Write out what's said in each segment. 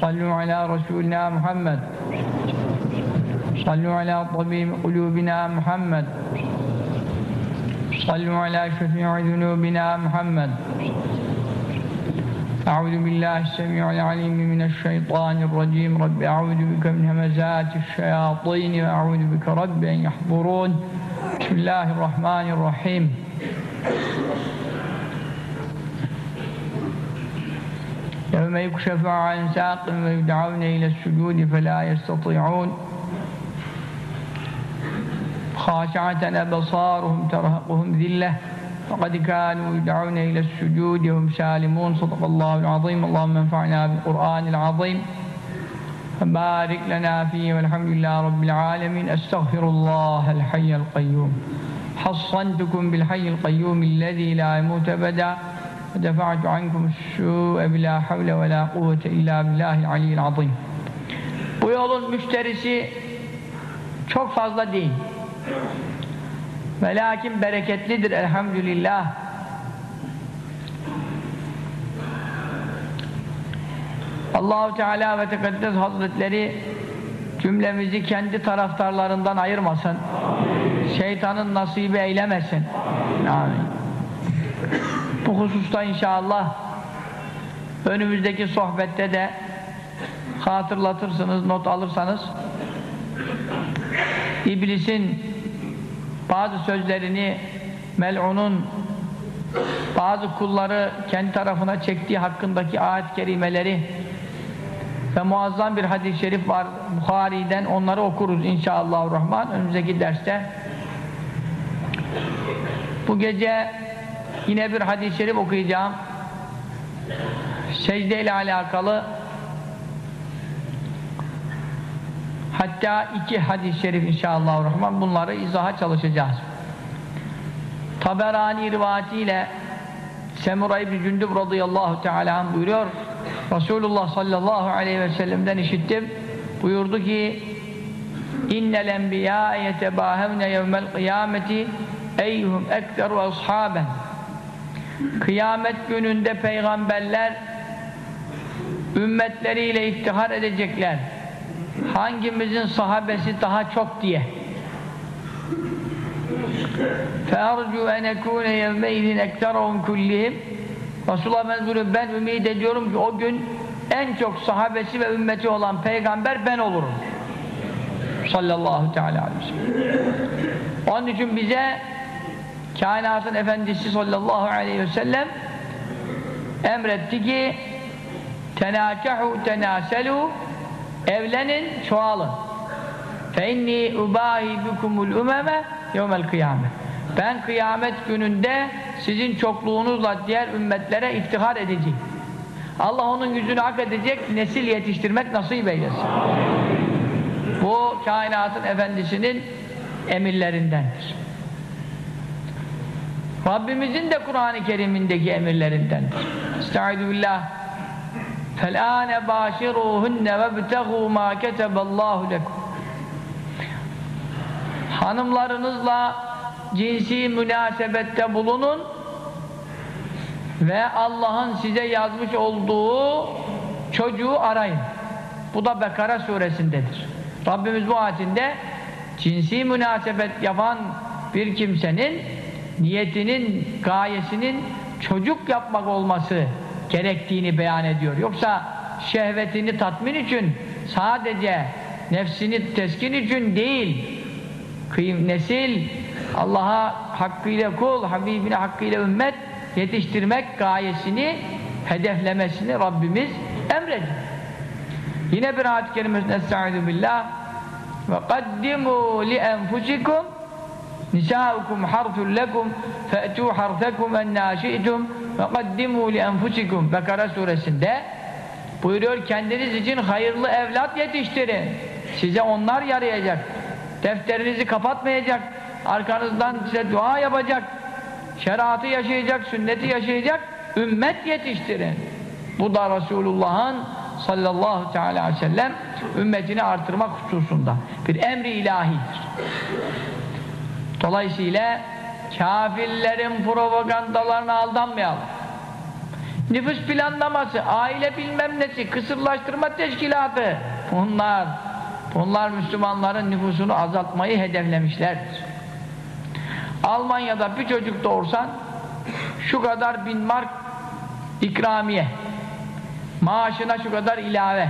صلوا على رسولنا محمد صلوا على طبيب قلوبنا محمد صلوا على شفيع ذنوبنا محمد أعوذ بالله السميع العليم من الشيطان الرجيم رب أعوذ بك من همزات الشياطين وأعوذ بك رب أن يحضرون بسم الله الرحمن الرحيم يوم يكشف عن ساق ويدعون إلى السجود فلا يستطيعون. خاشعة أبصارهم ترهقهم ذلة. فقد كانوا يدعون إلى السجود وهم سالمون. صدق الله العظيم. اللهم انفعنا بالقرآن العظيم. فبارك لنا فيه والحمد لله رب العالمين. أستغفر الله الحي القيوم. حصنتكم بالحي القيوم الذي لا يموت أبدا. ودفعت عنكم السوء بلا حول ولا قوة إلا بالله العلي العظيم Bu yolun müşterisi çok fazla değil. Ve lakin bereketlidir elhamdülillah. Allahu Teala ve Tekaddes Hazretleri cümlemizi kendi taraftarlarından ayırmasın. Şeytanın nasibi eylemesin. Amin. Bu hususta inşallah önümüzdeki sohbette de hatırlatırsınız, not alırsanız. İblisin bazı sözlerini mel'unun bazı kulları kendi tarafına çektiği hakkındaki ayet-i kerimeleri ve muazzam bir hadis-i şerif var Bukhari'den onları okuruz inşallahurrahman önümüzdeki derste. Bu gece yine bir hadis-i şerif okuyacağım. Secde ile alakalı. Hatta iki hadis-i şerif inşallahurrahman bunları izaha çalışacağız. Taberani rivayetiyle Semura İbni Cündüb radıyallahu teala buyuruyor. Resulullah sallallahu aleyhi ve sellem'den işittim. Buyurdu ki innel enbiya yetebahevne yevmel kıyameti eyyuhum ekteru ashaben kıyamet gününde peygamberler ümmetleriyle iftihar edecekler hangimizin sahabesi daha çok diye فَاَرْجُوا اَنْ اَكُونَ يَوْمَيْذٍ اَكْتَرَهُمْ كُلِّهِمْ Resulullah ben, ben ümit ediyorum ki o gün en çok sahabesi ve ümmeti olan peygamber ben olurum. Sallallahu teala aleyhi ve sellem. Onun için bize kainatın efendisi sallallahu aleyhi ve sellem emretti ki tenâkehu tenâselû evlenin, çoğalın. Fe inni ubahi bikumul umeme yevmel kıyamet. Ben kıyamet gününde sizin çokluğunuzla diğer ümmetlere iftihar edeceğim. Allah onun yüzünü hak edecek nesil yetiştirmek nasip eylesin. Bu kainatın efendisinin emirlerindendir. Rabbimizin de Kur'an-ı Kerim'indeki emirlerindendir. Estaizu billah. فَالْآنَ بَاشِرُوهُنَّ وَابْتَغُوا مَا كَتَبَ اللّٰهُ لَكُمْ Hanımlarınızla cinsi münasebette bulunun ve Allah'ın size yazmış olduğu çocuğu arayın. Bu da Bekara suresindedir. Rabbimiz bu ayetinde cinsi münasebet yapan bir kimsenin niyetinin, gayesinin çocuk yapmak olması gerektiğini beyan ediyor. Yoksa şehvetini tatmin için sadece nefsini teskin için değil kıyım nesil Allah'a hakkıyla kul, Habibine hakkıyla ümmet yetiştirmek gayesini hedeflemesini Rabbimiz emrediyor. Yine bir ayet-i kerimesinde Estaizu billah ve kaddimu li enfusikum lekum fe'tu harfekum ennâ şi'tum ve kaddimu li enfusikum Bekara suresinde buyuruyor kendiniz için hayırlı evlat yetiştirin. Size onlar yarayacak. Defterinizi kapatmayacak. Arkanızdan size dua yapacak. Şeriatı yaşayacak, sünneti yaşayacak ümmet yetiştirin. Bu da Resulullah'ın sallallahu aleyhi ve sellem ümmetini artırmak hususunda bir emri ilahidir dolayısıyla kafirlerin propagandalarına aldanmayalım nüfus planlaması, aile bilmem nesi, kısırlaştırma teşkilatı. Bunlar, bunlar Müslümanların nüfusunu azaltmayı hedeflemişlerdir. Almanya'da bir çocuk doğursan şu kadar bin mark ikramiye maaşına şu kadar ilave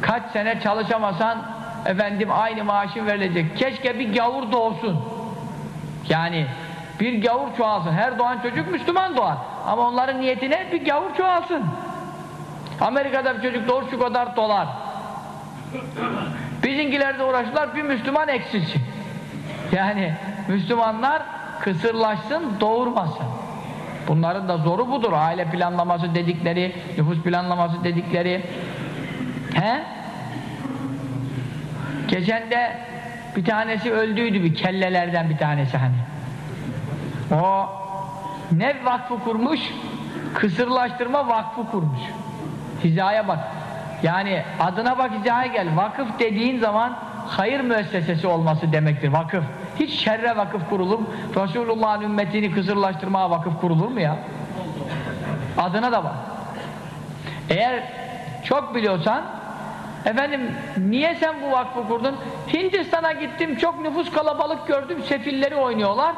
kaç sene çalışamasan efendim aynı maaşın verilecek. Keşke bir gavur doğsun. Yani bir gavur çoğalsın. Her doğan çocuk Müslüman doğar. Ama onların niyetine bir gavur çoğalsın. Amerika'da bir çocuk doğur şu kadar dolar. Bizimkiler de uğraştılar bir Müslüman eksilsin. Yani Müslümanlar kısırlaşsın doğurmasın. Bunların da zoru budur. Aile planlaması dedikleri nüfus planlaması dedikleri. He geçen de bir tanesi öldüydü bir kellelerden bir tanesi hani. O ne vakfı kurmuş? Kısırlaştırma vakfı kurmuş. Hizaya bak. Yani adına bak hizaya gel. Vakıf dediğin zaman hayır müessesesi olması demektir vakıf. Hiç şerre vakıf kurulur Resulullah'ın ümmetini kısırlaştırmaya vakıf kurulur mu ya? Adına da bak. Eğer çok biliyorsan efendim niye sen bu vakfı kurdun? Hindistan'a gittim çok nüfus kalabalık gördüm sefilleri oynuyorlar.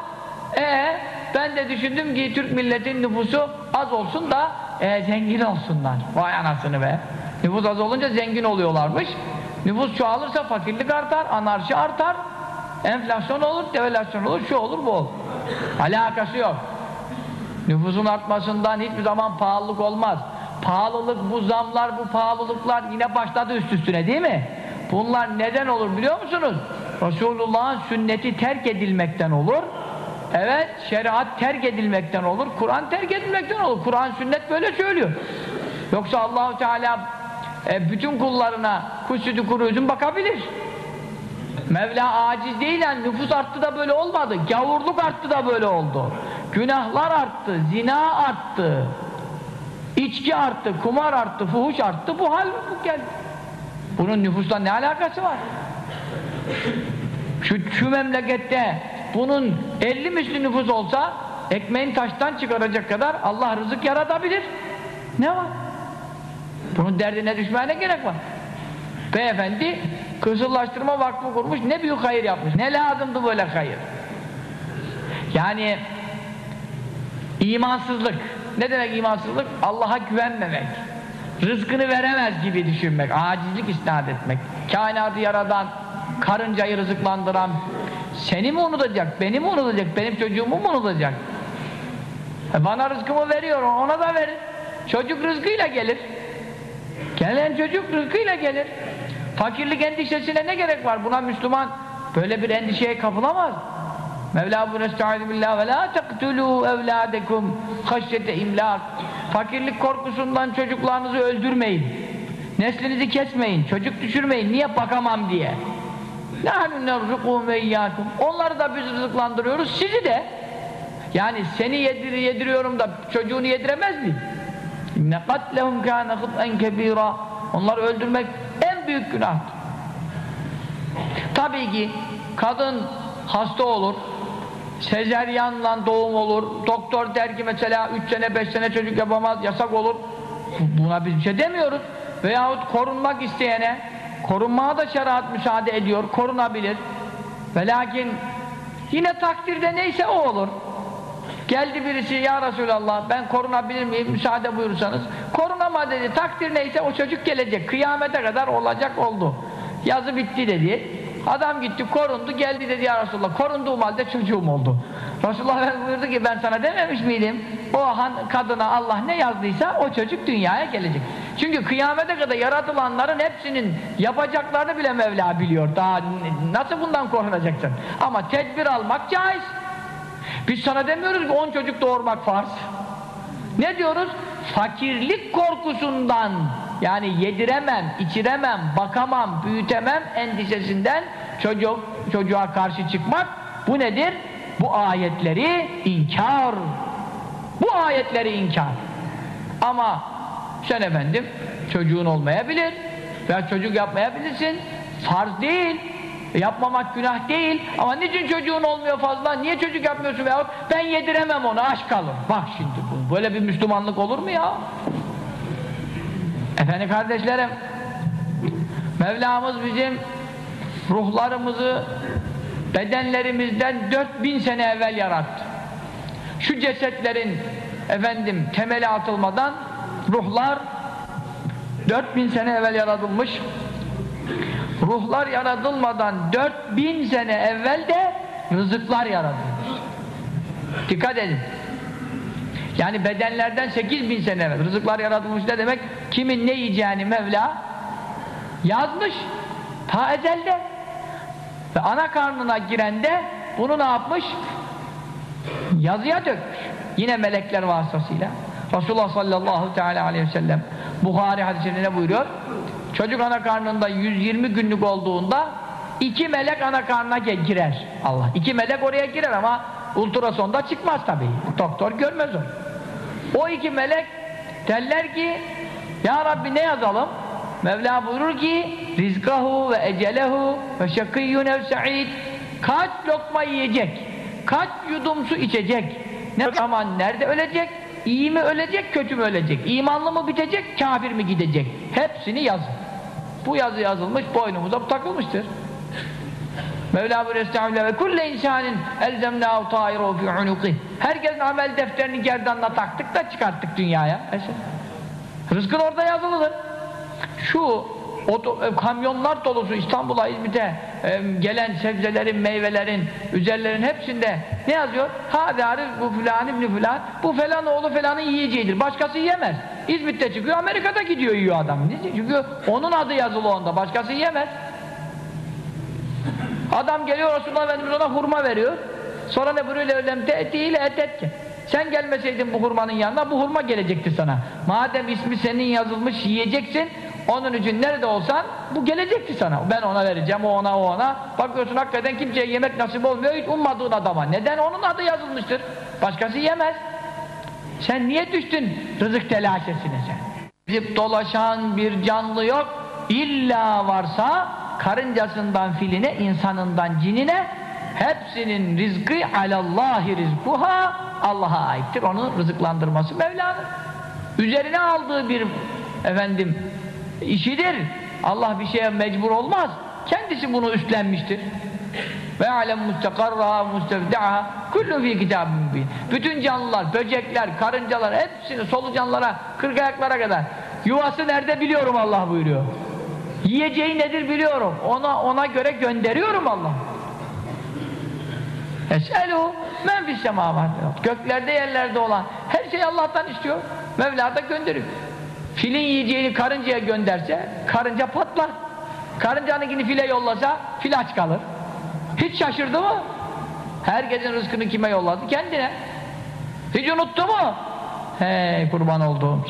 Ee ben de düşündüm ki Türk milletin nüfusu az olsun da e, zengin olsunlar. Vay anasını be. Nüfus az olunca zengin oluyorlarmış. Nüfus çoğalırsa fakirlik artar anarşi artar. Enflasyon olur devalüasyon olur şu olur bu olur. Alakası yok. Nüfusun artmasından hiçbir zaman pahalılık olmaz pahalılık bu zamlar bu pahalılıklar yine başladı üst üstüne değil mi? Bunlar neden olur biliyor musunuz? Resulullah'ın sünneti terk edilmekten olur. Evet şeriat terk edilmekten olur Kur'an terk edilmekten olur. Kur'an sünnet böyle söylüyor. Yoksa Allahu Teala e, bütün kullarına kusudu kuru bakabilir. Mevla aciz değil yani nüfus arttı da böyle olmadı gavurluk arttı da böyle oldu. Günahlar arttı zina arttı içki arttı kumar arttı fuhuş arttı. Bu hal bu geldi bunun nüfusla ne alakası var? Şu, şu memlekette bunun 50 misli nüfus olsa ekmeğin taştan çıkaracak kadar Allah rızık yaratabilir. Ne var? Bunun derdine düşmeye ne gerek var. Beyefendi kısırlaştırma vakfı kurmuş ne büyük hayır yapmış. Ne lazımdı böyle hayır? Yani imansızlık ne demek imansızlık? Allah'a güvenmemek rızkını veremez gibi düşünmek acizlik isnat etmek kainatı yaradan karıncayı rızıklandıran seni mi unutacak, beni mi unutacak benim çocuğumu mu unutacak? E bana rızkımı veriyor ona da verin. Çocuk rızkıyla gelir. Gelen çocuk rızkıyla gelir. Fakirlik endişesine ne gerek var? Buna Müslüman böyle bir endişeye kapılamaz Mevla bu nestaizu billah ve la tektulû evlâdekum. Haşyete imlâk. Fakirlik korkusundan çocuklarınızı öldürmeyin. Neslinizi kesmeyin çocuk düşürmeyin. Niye bakamam diye. Nâhnu nerzukum ve iyyâkum. Onları da biz rızıklandırıyoruz sizi de. Yani seni yedir, yediriyorum da çocuğunu yediremez miyim? Ne katlehum kâne hıt'en kebîrâ. Onları öldürmek en büyük günahtır tabii ki kadın hasta olur sezeryanla doğum olur. Doktor der ki mesela 3 sene 5 sene çocuk yapamaz yasak olur. Buna biz bir şey demiyoruz. Veyahut korunmak isteyene korunmaya da şeriat müsaade ediyor korunabilir. Ve lakin yine takdirde neyse o olur. Geldi birisi ya Resulallah ben korunabilir miyim? Müsaade buyurursanız korunama dedi. Takdir neyse o çocuk gelecek. Kıyamete kadar olacak oldu. Yazı bitti dedi Adam gitti korundu geldi dedi ya Resulallah korunduğum halde çocuğum oldu. Resulullah buyurdu ki ben sana dememiş miydim? O han, kadına Allah ne yazdıysa o çocuk dünyaya gelecek. Çünkü kıyamete kadar yaratılanların hepsinin yapacaklarını bile Mevla biliyor. Daha nasıl bundan korunacaksın? Ama tedbir almak caiz. Biz sana demiyoruz ki on çocuk doğurmak farz. Ne diyoruz? Fakirlik korkusundan yani yediremem, içiremem, bakamam, büyütemem endişesinden çocuk, çocuğa karşı çıkmak bu nedir? Bu ayetleri inkar. Bu ayetleri inkar. Ama sen efendim çocuğun olmayabilir veya çocuk yapmayabilirsin. Farz değil. Yapmamak günah değil. Ama niçin çocuğun olmuyor fazla? Niye çocuk yapmıyorsun veyahut ben yediremem onu aşk kalır. Bak şimdi Böyle bir Müslümanlık olur mu ya? Efendim kardeşlerim, Mevlamız bizim ruhlarımızı bedenlerimizden 4000 sene evvel yarattı. Şu cesetlerin efendim temeli atılmadan ruhlar 4000 sene evvel yaratılmış. Ruhlar yaratılmadan 4000 sene evvel de rızıklar yaratılmış. Dikkat edin. Yani bedenlerden 8000 sene evvel rızıklar yaratılmış ne demek? Kimin ne yiyeceğini Mevla yazmış. Ta ezelde. Ve ana karnına girende bunu ne yapmış? Yazıya dökmüş. Yine melekler vasıtasıyla. Resulullah sallallahu teala aleyhi ve sellem Buhari hadisinde ne buyuruyor? Çocuk ana karnında 120 günlük olduğunda iki melek ana karnına girer. Allah. İki melek oraya girer ama ultrasonda çıkmaz tabii. Doktor görmez onu. O iki melek derler ki Ya Rabbi ne yazalım? Mevla buyurur ki rizkahu ve ecelehu ve şekiyyun ev sa'id kaç lokma yiyecek kaç yudum su içecek ne zaman nerede ölecek iyi mi ölecek kötü mü ölecek imanlı mı bitecek kafir mi gidecek hepsini yazın bu yazı yazılmış boynumuza takılmıştır Mevla buyuruyor ve kulle insanin elzemnâhu tâiru fi unuqih herkesin amel defterini gerdanla taktık da çıkarttık dünyaya rızkın orada yazılıdır şu o, e, kamyonlar dolusu İstanbul'a, İzmit'e e, gelen sebzelerin, meyvelerin, üzerlerin hepsinde ne yazıyor? Hâdâ bu filan ibni filan, bu falan oğlu falanın yiyeceğidir. Başkası yiyemez. İzmit'te çıkıyor, Amerika'da gidiyor yiyor adam. Çünkü onun adı yazılı onda, başkası yiyemez. Adam geliyor Resulullah Efendimiz ona hurma veriyor. Sonra ne buyuruyor? Levlem te'tiyle etetke. Sen gelmeseydin bu hurmanın yanına bu hurma gelecekti sana. Madem ismi senin yazılmış yiyeceksin onun için nerede olsan bu gelecekti sana. Ben ona vereceğim, o ona, o ona. Bakıyorsun hakikaten kimseye yemek nasip olmuyor hiç ummadığın adama. Neden? Onun adı yazılmıştır. Başkası yemez. Sen niye düştün rızık telaşesine sen? Zip dolaşan bir canlı yok. İlla varsa karıncasından filine, insanından cinine hepsinin rizkı alallahi rizkuha Allah'a aittir. Onun rızıklandırması Mevla'nın. Üzerine aldığı bir efendim işidir. Allah bir şeye mecbur olmaz. Kendisi bunu üstlenmiştir. Ve alem mustakarraha mustevdaha kullu fi kitabın mübin. Bütün canlılar, böcekler, karıncalar hepsini solucanlara, kırkayaklara kadar yuvası nerede biliyorum Allah buyuruyor. Yiyeceği nedir biliyorum. Ona ona göre gönderiyorum Allah. Eselu men fis semavat. Göklerde yerlerde olan her şey Allah'tan istiyor. Mevla da gönderiyor. Filin yiyeceğini karıncaya gönderse karınca patlar. Karıncanınkini file yollasa fil aç kalır. Hiç şaşırdı mı? Herkesin rızkını kime yolladı? Kendine. Hiç unuttu mu? Hey kurban olduğum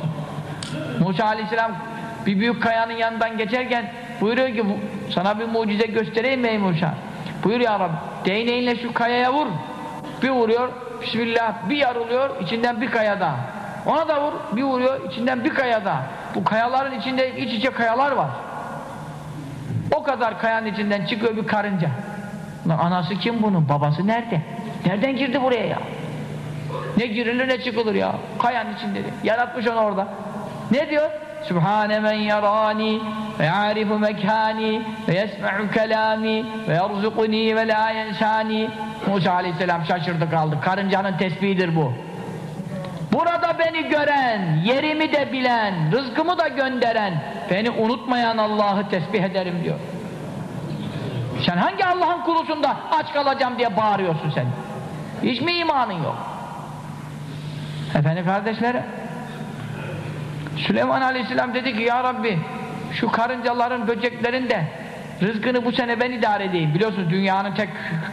Musa aleyhisselam bir büyük kayanın yanından geçerken buyuruyor ki sana bir mucize göstereyim mi ey? Buyur ya Rabbi değneğinle şu kayaya vur. Bir vuruyor Bismillah bir yarılıyor içinden bir kaya daha. Ona da vur, bir vuruyor, içinden bir kaya daha. Bu kayaların içinde iç içe kayalar var. O kadar kayanın içinden çıkıyor bir karınca. Lan anası kim bunun? Babası nerede? Nereden girdi buraya ya? Ne girilir ne çıkılır ya? Kayanın içinde. Yaratmış onu orada. Ne diyor? Sübhane men yarani ve ya'rifu mekani ve yesme'u kelami ve yerzukuni ve la yensani Musa aleyhisselam şaşırdı kaldı. Karıncanın tesbihidir bu. Burada beni gören, yerimi de bilen, rızkımı da gönderen, beni unutmayan Allah'ı tesbih ederim diyor. Sen hangi Allah'ın kulusun da aç kalacağım diye bağırıyorsun sen? Hiç mi imanın yok? Efendim kardeşlerim, Süleyman Aleyhisselam dedi ki ya Rabbi şu karıncaların, böceklerin de rızkını bu sene ben idare edeyim. Biliyorsunuz dünyanın tek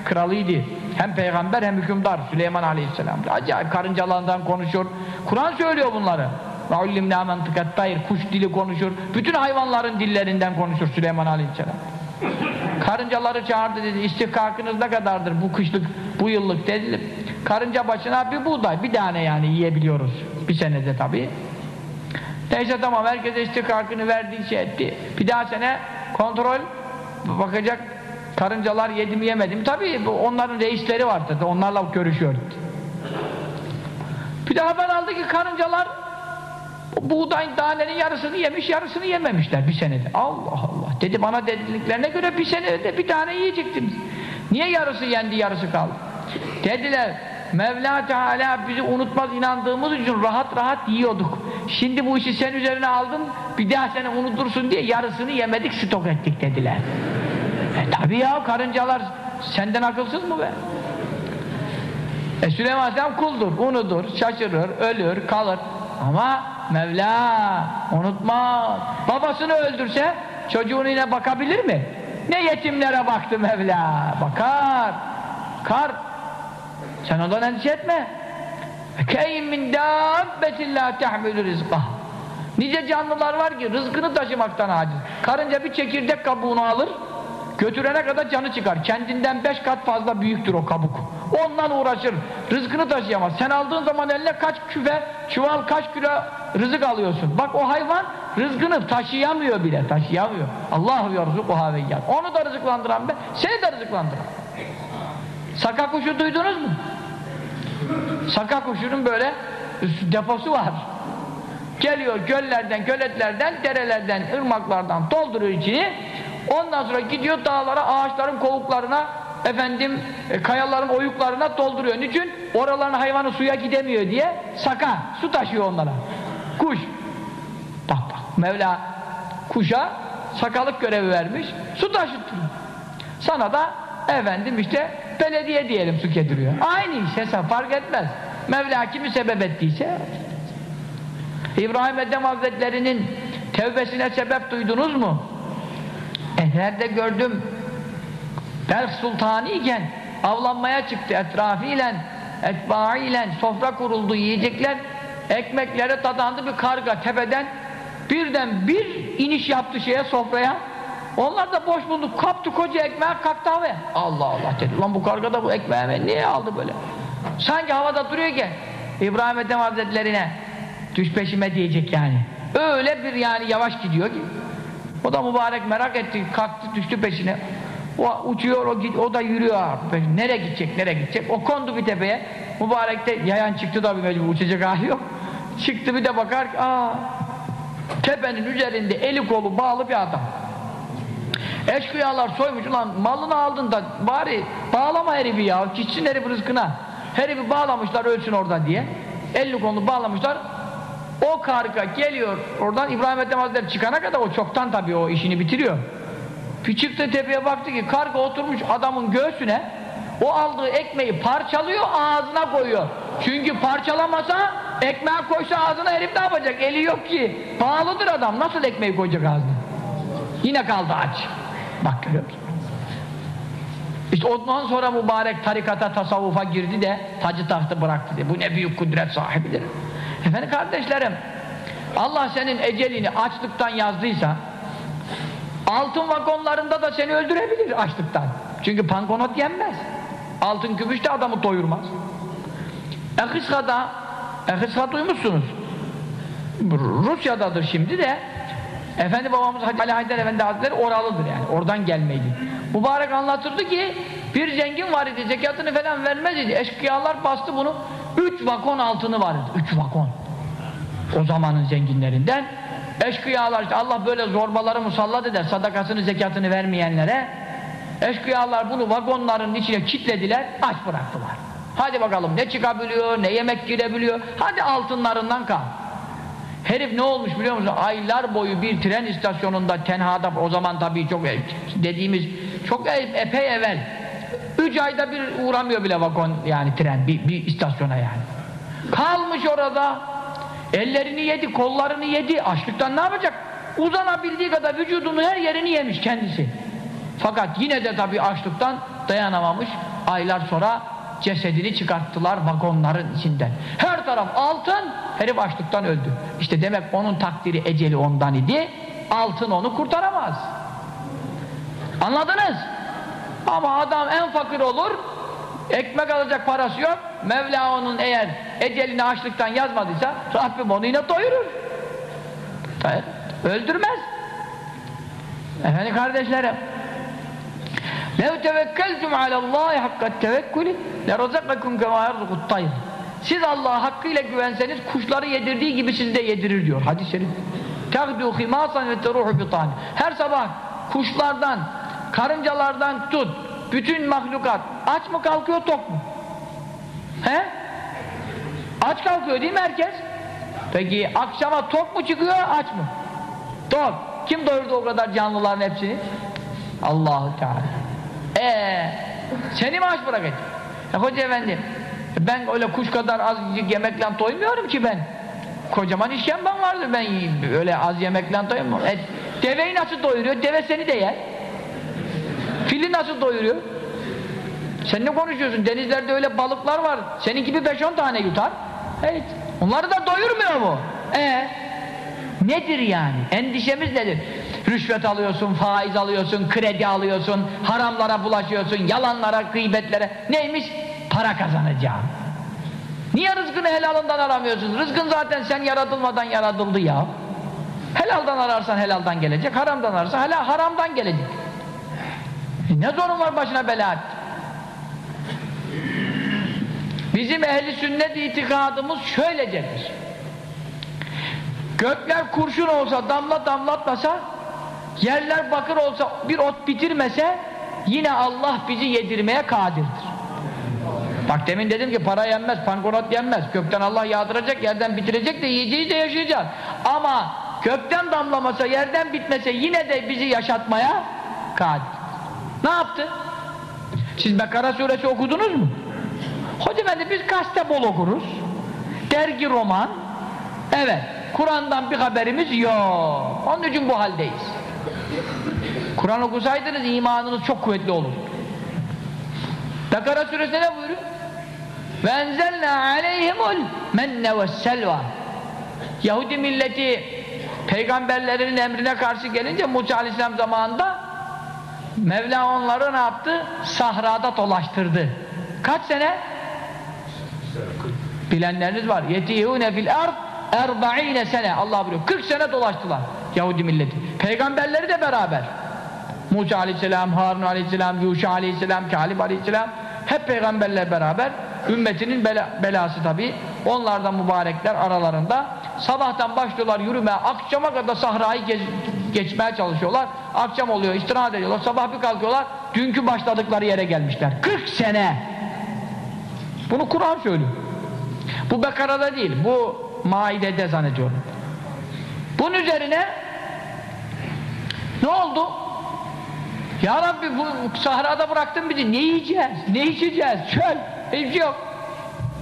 kralıydı. Hem peygamber hem hükümdar Süleyman Aleyhisselam. Acayip karıncalarından konuşur. Kur'an söylüyor bunları. وَعُلِّمْنَا مَنْتِقَتْ tayr Kuş dili konuşur. Bütün hayvanların dillerinden konuşur Süleyman Aleyhisselam. Karıncaları çağırdı dedi. İstihkakınız ne kadardır bu kışlık, bu yıllık dedi. Karınca başına bir buğday, bir tane yani yiyebiliyoruz. Bir senede tabii. Neyse tamam herkese istihkakını verdi, şey etti. Bir daha sene kontrol bakacak karıncalar yedi mi yemedi mi? Tabii onların reisleri var zaten. Onlarla görüşüyor. Bir de haber aldı ki karıncalar buğdayın tanenin yarısını yemiş, yarısını yememişler bir senede. Allah Allah. Dedi bana dediklerine göre bir senede bir tane yiyecektiniz. Niye yarısı yendi, yarısı kaldı? Dediler, Mevla Teala bizi unutmaz inandığımız için rahat rahat yiyorduk. Şimdi bu işi sen üzerine aldın, bir daha seni unutursun diye yarısını yemedik, stok ettik dediler. E tabi ya, karıncalar senden akılsız mı be? E Süleyman Aleyhisselam kuldur, unudur, şaşırır, ölür, kalır. Ama Mevla unutmaz. Babasını öldürse çocuğunu yine bakabilir mi? Ne yetimlere baktı Mevla. Bakar. Kar. Sen ondan endişe etme. Keyim min dabbetin la tehmülü rizkah. Nice canlılar var ki rızkını taşımaktan aciz. Karınca bir çekirdek kabuğunu alır, götürene kadar canı çıkar. Kendinden beş kat fazla büyüktür o kabuk. Ondan uğraşır. Rızkını taşıyamaz. Sen aldığın zaman eline kaç küfe, çuval kaç kilo rızık alıyorsun. Bak o hayvan rızkını taşıyamıyor bile. Taşıyamıyor. Allahu yarzukuha ve Onu da rızıklandıran ben, seni de rızıklandıran. Saka kuşu duydunuz mu? Saka kuşunun böyle deposu var. Geliyor göllerden, göletlerden, derelerden, ırmaklardan dolduruyor içini. Ondan sonra gidiyor dağlara, ağaçların kovuklarına, efendim e, kayaların oyuklarına dolduruyor. Niçin? Oraların hayvanı suya gidemiyor diye saka, su taşıyor onlara. Kuş. Bak bak, Mevla kuşa sakalık görevi vermiş, su taşıtıyor. Sana da efendim işte belediye diyelim su getiriyor. Aynı iş hesap fark etmez. Mevla kimi sebep ettiyse İbrahim Edem Hazretleri'nin tevbesine sebep duydunuz mu? E nerede gördüm? Belk Sultanı iken avlanmaya çıktı etrafıyla, etbaiyle sofra kuruldu yiyecekler, ekmeklere tadandı bir karga tepeden birden bir iniş yaptı şeye sofraya onlar da boş bulduk kaptı koca ekmeği kalktı havaya Allah Allah dedi. Lan bu karga da bu ekmeği niye aldı böyle? Sanki havada duruyor ki İbrahim Ethem Hazretlerine düş peşime diyecek yani. Öyle bir yani yavaş gidiyor ki. O da mübarek merak etti. Kalktı düştü peşine. O uçuyor o, o da yürüyor nereye gidecek nereye gidecek? O kondu bir tepeye. Mübarek de yayan çıktı da bir mecbur uçacak hali yok. Çıktı bir de bakar aa tepenin üzerinde eli kolu bağlı bir adam eşkıyalar soymuş ulan malını aldın da bari bağlama herifi ya gitsin herif rızkına. Herifi bağlamışlar ölsün orada diye. Elli kolunu bağlamışlar. O karga geliyor oradan İbrahim Ethem Hazretleri çıkana kadar o çoktan tabii o işini bitiriyor. Bir çıktı tepeye baktı ki karga oturmuş adamın göğsüne o aldığı ekmeği parçalıyor ağzına koyuyor. Çünkü parçalamasa ekmeği koysa ağzına herif ne yapacak? Eli yok ki. Pahalıdır adam nasıl ekmeği koyacak ağzına yine kaldı aç. Bak görüyor musun? İşte ondan sonra mübarek tarikata tasavvufa girdi de tacı tahtı bıraktı diye. bu ne büyük kudret sahibidir. Efendim kardeşlerim Allah senin ecelini açlıktan yazdıysa altın vagonlarında da seni öldürebilir açlıktan. Çünkü pankonot yenmez. Altın gümüş de adamı doyurmaz. Ekıska'da Ekıska duymuşsunuz. Rusya'dadır şimdi de Efendi babamız Hacı Ali Haydar Efendi Hazretleri oralıdır yani oradan gelmeydi. Mübarek anlatırdı ki bir zengin var idi zekatını falan vermez idi eşkıyalar bastı bunu üç vakon altını var idi üç vakon. O zamanın zenginlerinden. Eşkıyalar işte Allah böyle zorbaları musallat eder sadakasını zekatını vermeyenlere. Eşkıyalar bunu vagonların içine kitlediler aç bıraktılar. Hadi bakalım ne çıkabiliyor ne yemek girebiliyor hadi altınlarından kal herif ne olmuş biliyor musun? Aylar boyu bir tren istasyonunda tenhada o zaman tabii çok dediğimiz çok e, epey evvel. Üç ayda bir uğramıyor bile vagon yani tren bir, bir istasyona yani. Kalmış orada ellerini yedi kollarını yedi. Açlıktan ne yapacak? Uzanabildiği kadar vücudunun her yerini yemiş kendisi. Fakat yine de tabii açlıktan dayanamamış. Aylar sonra cesedini çıkarttılar vagonların içinden. Her taraf altın herif açlıktan öldü. İşte demek onun takdiri eceli ondan idi altın onu kurtaramaz. Anladınız? Ama adam en fakir olur ekmek alacak parası yok Mevla onun eğer ecelini açlıktan yazmadıysa Rabbim onu yine doyurur. Öldürmez. Efendim kardeşlerim Lev tevekkeltum alallahi hakkat tevekkülü le razakakum kema yerzukut tayr. Siz Allah'a hakkıyla güvenseniz kuşları yedirdiği gibi sizi de yedirir diyor hadis-i şerif. Tehdu himasan ve teruhu bitan. Her sabah kuşlardan, karıncalardan tut bütün mahlukat aç mı kalkıyor tok mu? He? Aç kalkıyor değil mi herkes? Peki akşama tok mu çıkıyor aç mı? Tok. Kim doyurdu o kadar canlıların hepsini? Allahu Teala. Ee, seni mi aç bırakacak? E, hoca efendi ben öyle kuş kadar az yemekle doymuyorum ki ben. Kocaman işkembem vardır ben öyle az yemekle doymuyorum. E, deveyi nasıl doyuruyor? Deve seni de yer. Fili nasıl doyuruyor? Sen ne konuşuyorsun? Denizlerde öyle balıklar var. Senin gibi 5-10 tane yutar. Evet. Onları da doyurmuyor mu? Ee, nedir yani? Endişemiz nedir? Rüşvet alıyorsun, faiz alıyorsun, kredi alıyorsun, haramlara bulaşıyorsun, yalanlara, gıybetlere. Neymiş? Para kazanacağım. Niye rızkını helalından aramıyorsun? Rızkın zaten sen yaratılmadan yaratıldı ya. Helaldan ararsan helaldan gelecek, haramdan ararsan helal, haramdan gelecek. E ne zorun var başına bela Bizim ehli sünnet itikadımız şöylecedir. Gökler kurşun olsa, damla damlatmasa, yerler bakır olsa, bir ot bitirmese, yine Allah bizi yedirmeye kadirdir. Bak demin dedim ki para yenmez, pankorat yenmez. Gökten Allah yağdıracak, yerden bitirecek de yiyeceğiz de yaşayacağız. Ama gökten damlamasa, yerden bitmese yine de bizi yaşatmaya kadir. Ne yaptı? Siz Bekara suresi okudunuz mu? Hocam efendi biz gazete bol okuruz. Dergi roman. Evet. Kur'an'dan bir haberimiz yok. Onun için bu haldeyiz. Kur'an okusaydınız imanınız çok kuvvetli olur. Bekara suresinde ne buyuruyor? Aleyhimul menne ve selva Yahudi milleti peygamberlerin emrine karşı gelince Musa aleyhisselam zamanında Mevla onları ne yaptı? Sahrada dolaştırdı. Kaç sene? Bilenleriniz var. Yetihune fil ard erba'ine sene. Allah buyuruyor. 40 sene dolaştılar Yahudi milleti. Peygamberleri de beraber. Musa aleyhisselam, Harun aleyhisselam, Yuşa aleyhisselam, Kalib aleyhisselam hep peygamberler beraber. Ümmetinin bela, belası tabi onlardan mübarekler aralarında. Sabahtan başlıyorlar yürümeye akşama kadar sahrayı gez, geçmeye çalışıyorlar. Akşam oluyor istirahat ediyorlar sabah bir kalkıyorlar. Dünkü başladıkları yere gelmişler. 40 sene. Bunu Kur'an söylüyor. Bu Bekara'da değil bu Maide'de zannediyorum bunun üzerine ne oldu? Ya Rabbi bu sahrada bıraktın bizi. Ne yiyeceğiz? Ne içeceğiz? Çöl. Hiçbir şey yok.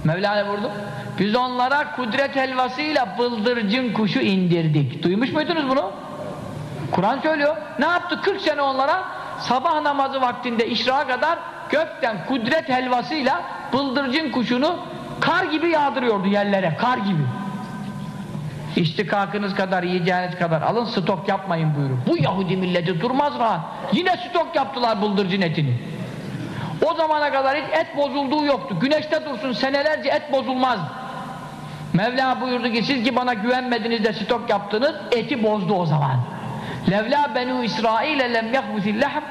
Mevlana vurdu. Biz onlara kudret helvasıyla bıldırcın kuşu indirdik. Duymuş muydunuz bunu? Kur'an söylüyor. Ne yaptı? 40 sene onlara sabah namazı vaktinde işrağa kadar gökten kudret helvasıyla bıldırcın kuşunu kar gibi yağdırıyordu yerlere. Kar gibi İstikakınız kadar, yiyeceğiniz kadar alın, stok yapmayın buyurun. Bu Yahudi milleti durmaz rahat. Yine stok yaptılar bıldırcın etini. O zamana kadar hiç et bozulduğu yoktu. Güneşte dursun senelerce et bozulmaz. Mevla buyurdu ki siz ki bana güvenmediniz de stok yaptınız, eti bozdu o zaman. Levla benu İsrail'e lem yahbusil lehm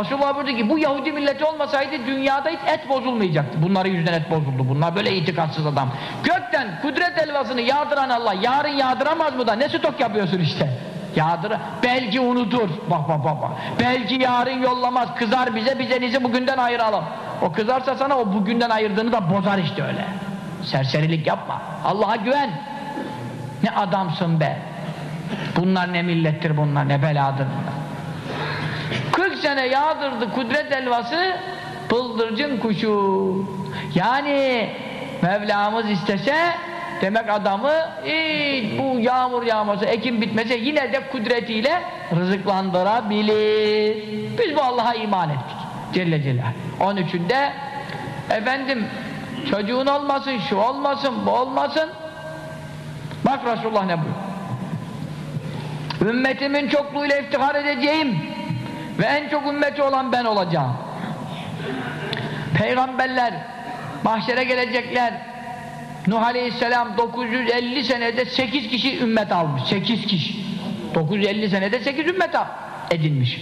Resulullah buyurdu ki bu Yahudi milleti olmasaydı dünyada hiç et bozulmayacaktı. Bunların yüzünden et bozuldu. Bunlar böyle itikatsız adam. Gökten kudret elvasını yağdıran Allah yarın yağdıramaz mı da ne stok yapıyorsun işte. Yağdır. Belki unutur. Bak bak bak bak. Belki yarın yollamaz. Kızar bize bize bizi bugünden ayıralım. O kızarsa sana o bugünden ayırdığını da bozar işte öyle. Serserilik yapma. Allah'a güven. Ne adamsın be. Bunlar ne millettir bunlar ne beladır bunlar. 40 sene yağdırdı kudret elvası bıldırcın kuşu. Yani Mevlamız istese demek adamı hiç bu yağmur yağması ekim bitmese yine de kudretiyle rızıklandırabilir. Biz bu Allah'a iman ettik Celle Celaluhu. Onun efendim çocuğun olmasın şu olmasın bu olmasın. Bak Resulullah ne buyuruyor. Ümmetimin çokluğuyla iftihar edeceğim ve en çok ümmeti olan ben olacağım. Peygamberler mahşere gelecekler. Nuh Aleyhisselam 950 senede 8 kişi ümmet almış. 8 kişi. 950 senede 8 ümmet edinmiş.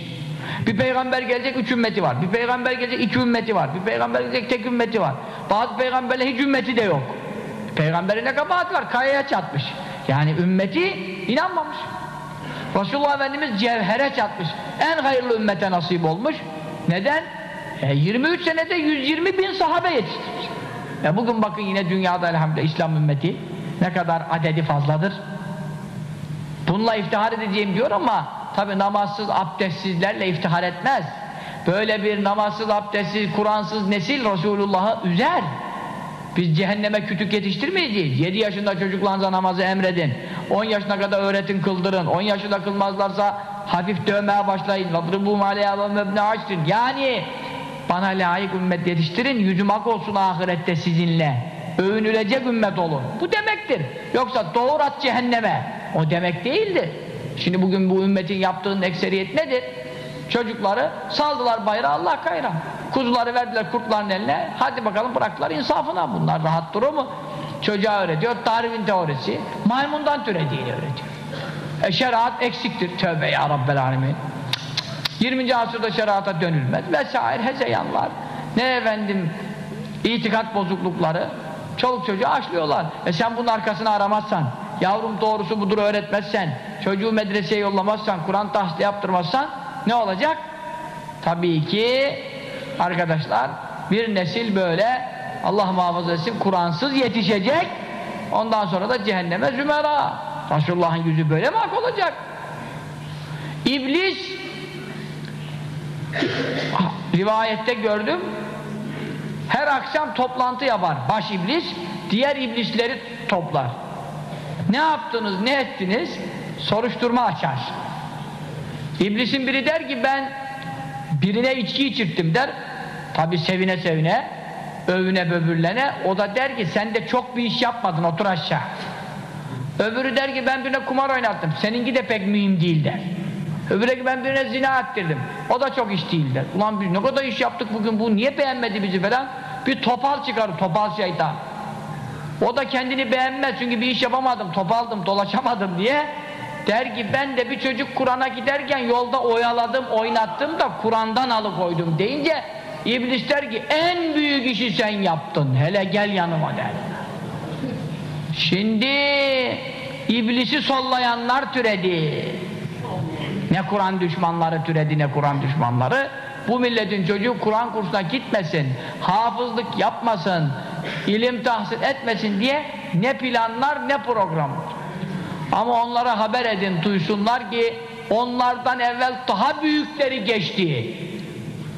Bir peygamber gelecek 3 ümmeti var. Bir peygamber gelecek 2 ümmeti var. Bir peygamber gelecek tek ümmeti var. Bazı peygamberler hiç ümmeti de yok. Peygamberine kabahat var, kayaya çatmış. Yani ümmeti inanmamış. Resulullah Efendimiz cevhere çatmış. En hayırlı ümmete nasip olmuş. Neden? E 23 senede 120 bin sahabe yetiştirmiş. E bugün bakın yine dünyada elhamdülillah İslam ümmeti ne kadar adedi fazladır. Bununla iftihar edeceğim diyor ama tabi namazsız, abdestsizlerle iftihar etmez. Böyle bir namazsız, abdestsiz, Kur'ansız nesil Resulullah'ı üzer. Biz cehenneme kütük yetiştirmeyeceğiz. 7 yaşında çocuklarınıza namazı emredin. 10 yaşına kadar öğretin, kıldırın. 10 yaşında kılmazlarsa hafif dövmeye başlayın. وَضْرِبُوا مَعْلَيَا وَمَبْنَ عَشْرٍ Yani bana layık ümmet yetiştirin, yüzüm ak olsun ahirette sizinle. Övünülecek ümmet olun. Bu demektir. Yoksa doğur at cehenneme. O demek değildir. Şimdi bugün bu ümmetin yaptığının ekseriyet nedir? Çocukları saldılar bayrağı Allah kayra. Kuzuları verdiler kurtların eline. Hadi bakalım bıraktılar insafına. Bunlar rahat durur mu? Çocuğa öğretiyor. Darwin teorisi. Maymundan türediğini öğretiyor. E şeriat eksiktir. Tövbe ya Rabbel Alemin. 20. asırda şeriata dönülmez. Vesaire hezeyanlar. Ne efendim itikat bozuklukları. Çoluk çocuğu aşlıyorlar. E sen bunun arkasını aramazsan, yavrum doğrusu budur öğretmezsen, çocuğu medreseye yollamazsan, Kur'an tahsili yaptırmazsan ne olacak? Tabii ki arkadaşlar bir nesil böyle Allah muhafaza etsin Kur'ansız yetişecek ondan sonra da cehenneme zümera. Resulullah'ın yüzü böyle mi ak olacak? İblis rivayette gördüm her akşam toplantı yapar baş iblis diğer iblisleri toplar. Ne yaptınız ne ettiniz? Soruşturma açar. İblisin biri der ki ben birine içki içirttim der. Tabi sevine sevine, övüne böbürlene. O da der ki sen de çok bir iş yapmadın otur aşağı. Öbürü der ki ben birine kumar oynattım. Seninki de pek mühim değil der. Öbürü ki ben birine zina ettirdim. O da çok iş değil der. Ulan biz ne kadar iş yaptık bugün bu niye beğenmedi bizi falan. Bir topal çıkarır topal şeytan. O da kendini beğenmez çünkü bir iş yapamadım, topaldım, dolaşamadım diye Der ki ben de bir çocuk Kur'an'a giderken yolda oyaladım, oynattım da Kur'an'dan alıkoydum deyince İblis der ki en büyük işi sen yaptın. Hele gel yanıma der. Şimdi İblisi sollayanlar türedi. Ne Kur'an düşmanları türedi ne Kur'an düşmanları. Bu milletin çocuğu Kur'an kursuna gitmesin, hafızlık yapmasın, ilim tahsil etmesin diye ne planlar ne programlar. Ama onlara haber edin, duysunlar ki onlardan evvel daha büyükleri geçti.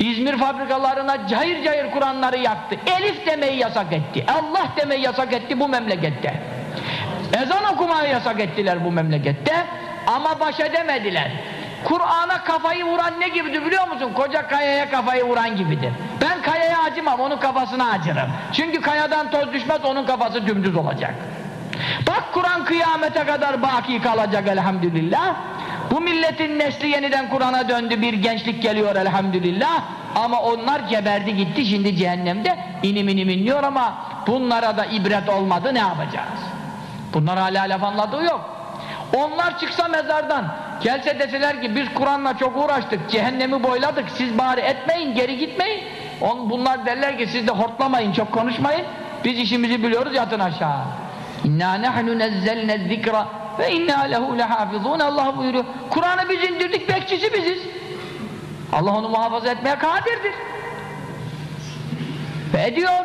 İzmir fabrikalarına cayır cayır Kur'anları yaktı. Elif demeyi yasak etti. Allah demeyi yasak etti bu memlekette. Ezan okumayı yasak ettiler bu memlekette. Ama baş edemediler. Kur'an'a kafayı vuran ne gibidir biliyor musun? Koca kayaya kafayı vuran gibidir. Ben kayaya acımam, onun kafasına acırım. Çünkü kayadan toz düşmez, onun kafası dümdüz olacak. Bak Kur'an kıyamete kadar baki kalacak elhamdülillah. Bu milletin nesli yeniden Kur'an'a döndü bir gençlik geliyor elhamdülillah. Ama onlar geberdi gitti şimdi cehennemde inim inim inliyor ama bunlara da ibret olmadı ne yapacağız? Bunlar hala laf anladığı yok. Onlar çıksa mezardan gelse deseler ki biz Kur'an'la çok uğraştık cehennemi boyladık siz bari etmeyin geri gitmeyin. On, bunlar derler ki siz de hortlamayın çok konuşmayın biz işimizi biliyoruz yatın aşağı. İnna nahnu nezzelne zikra ve inna lehu lehafizun Allah buyuruyor. Kur'an'ı biz indirdik, bekçisi biziz. Allah onu muhafaza etmeye kadirdir. Ve ediyor.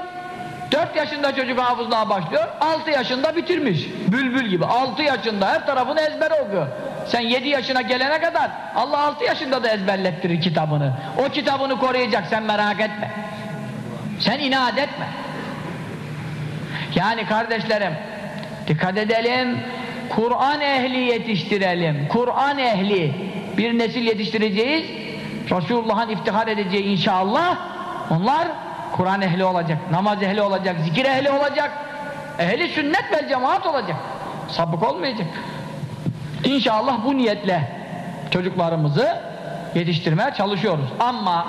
Dört yaşında çocuk hafızlığa başlıyor, altı yaşında bitirmiş. Bülbül gibi. Altı yaşında her tarafını ezber okuyor. Sen yedi yaşına gelene kadar Allah altı yaşında da ezberlettirir kitabını. O kitabını koruyacak, sen merak etme. Sen inat etme. Yani kardeşlerim, Dikkat edelim. Kur'an ehli yetiştirelim. Kur'an ehli bir nesil yetiştireceğiz. Resulullah'ın iftihar edeceği inşallah onlar Kur'an ehli olacak, namaz ehli olacak, zikir ehli olacak. Ehli sünnet ve cemaat olacak. Sapık olmayacak. İnşallah bu niyetle çocuklarımızı yetiştirmeye çalışıyoruz. Ama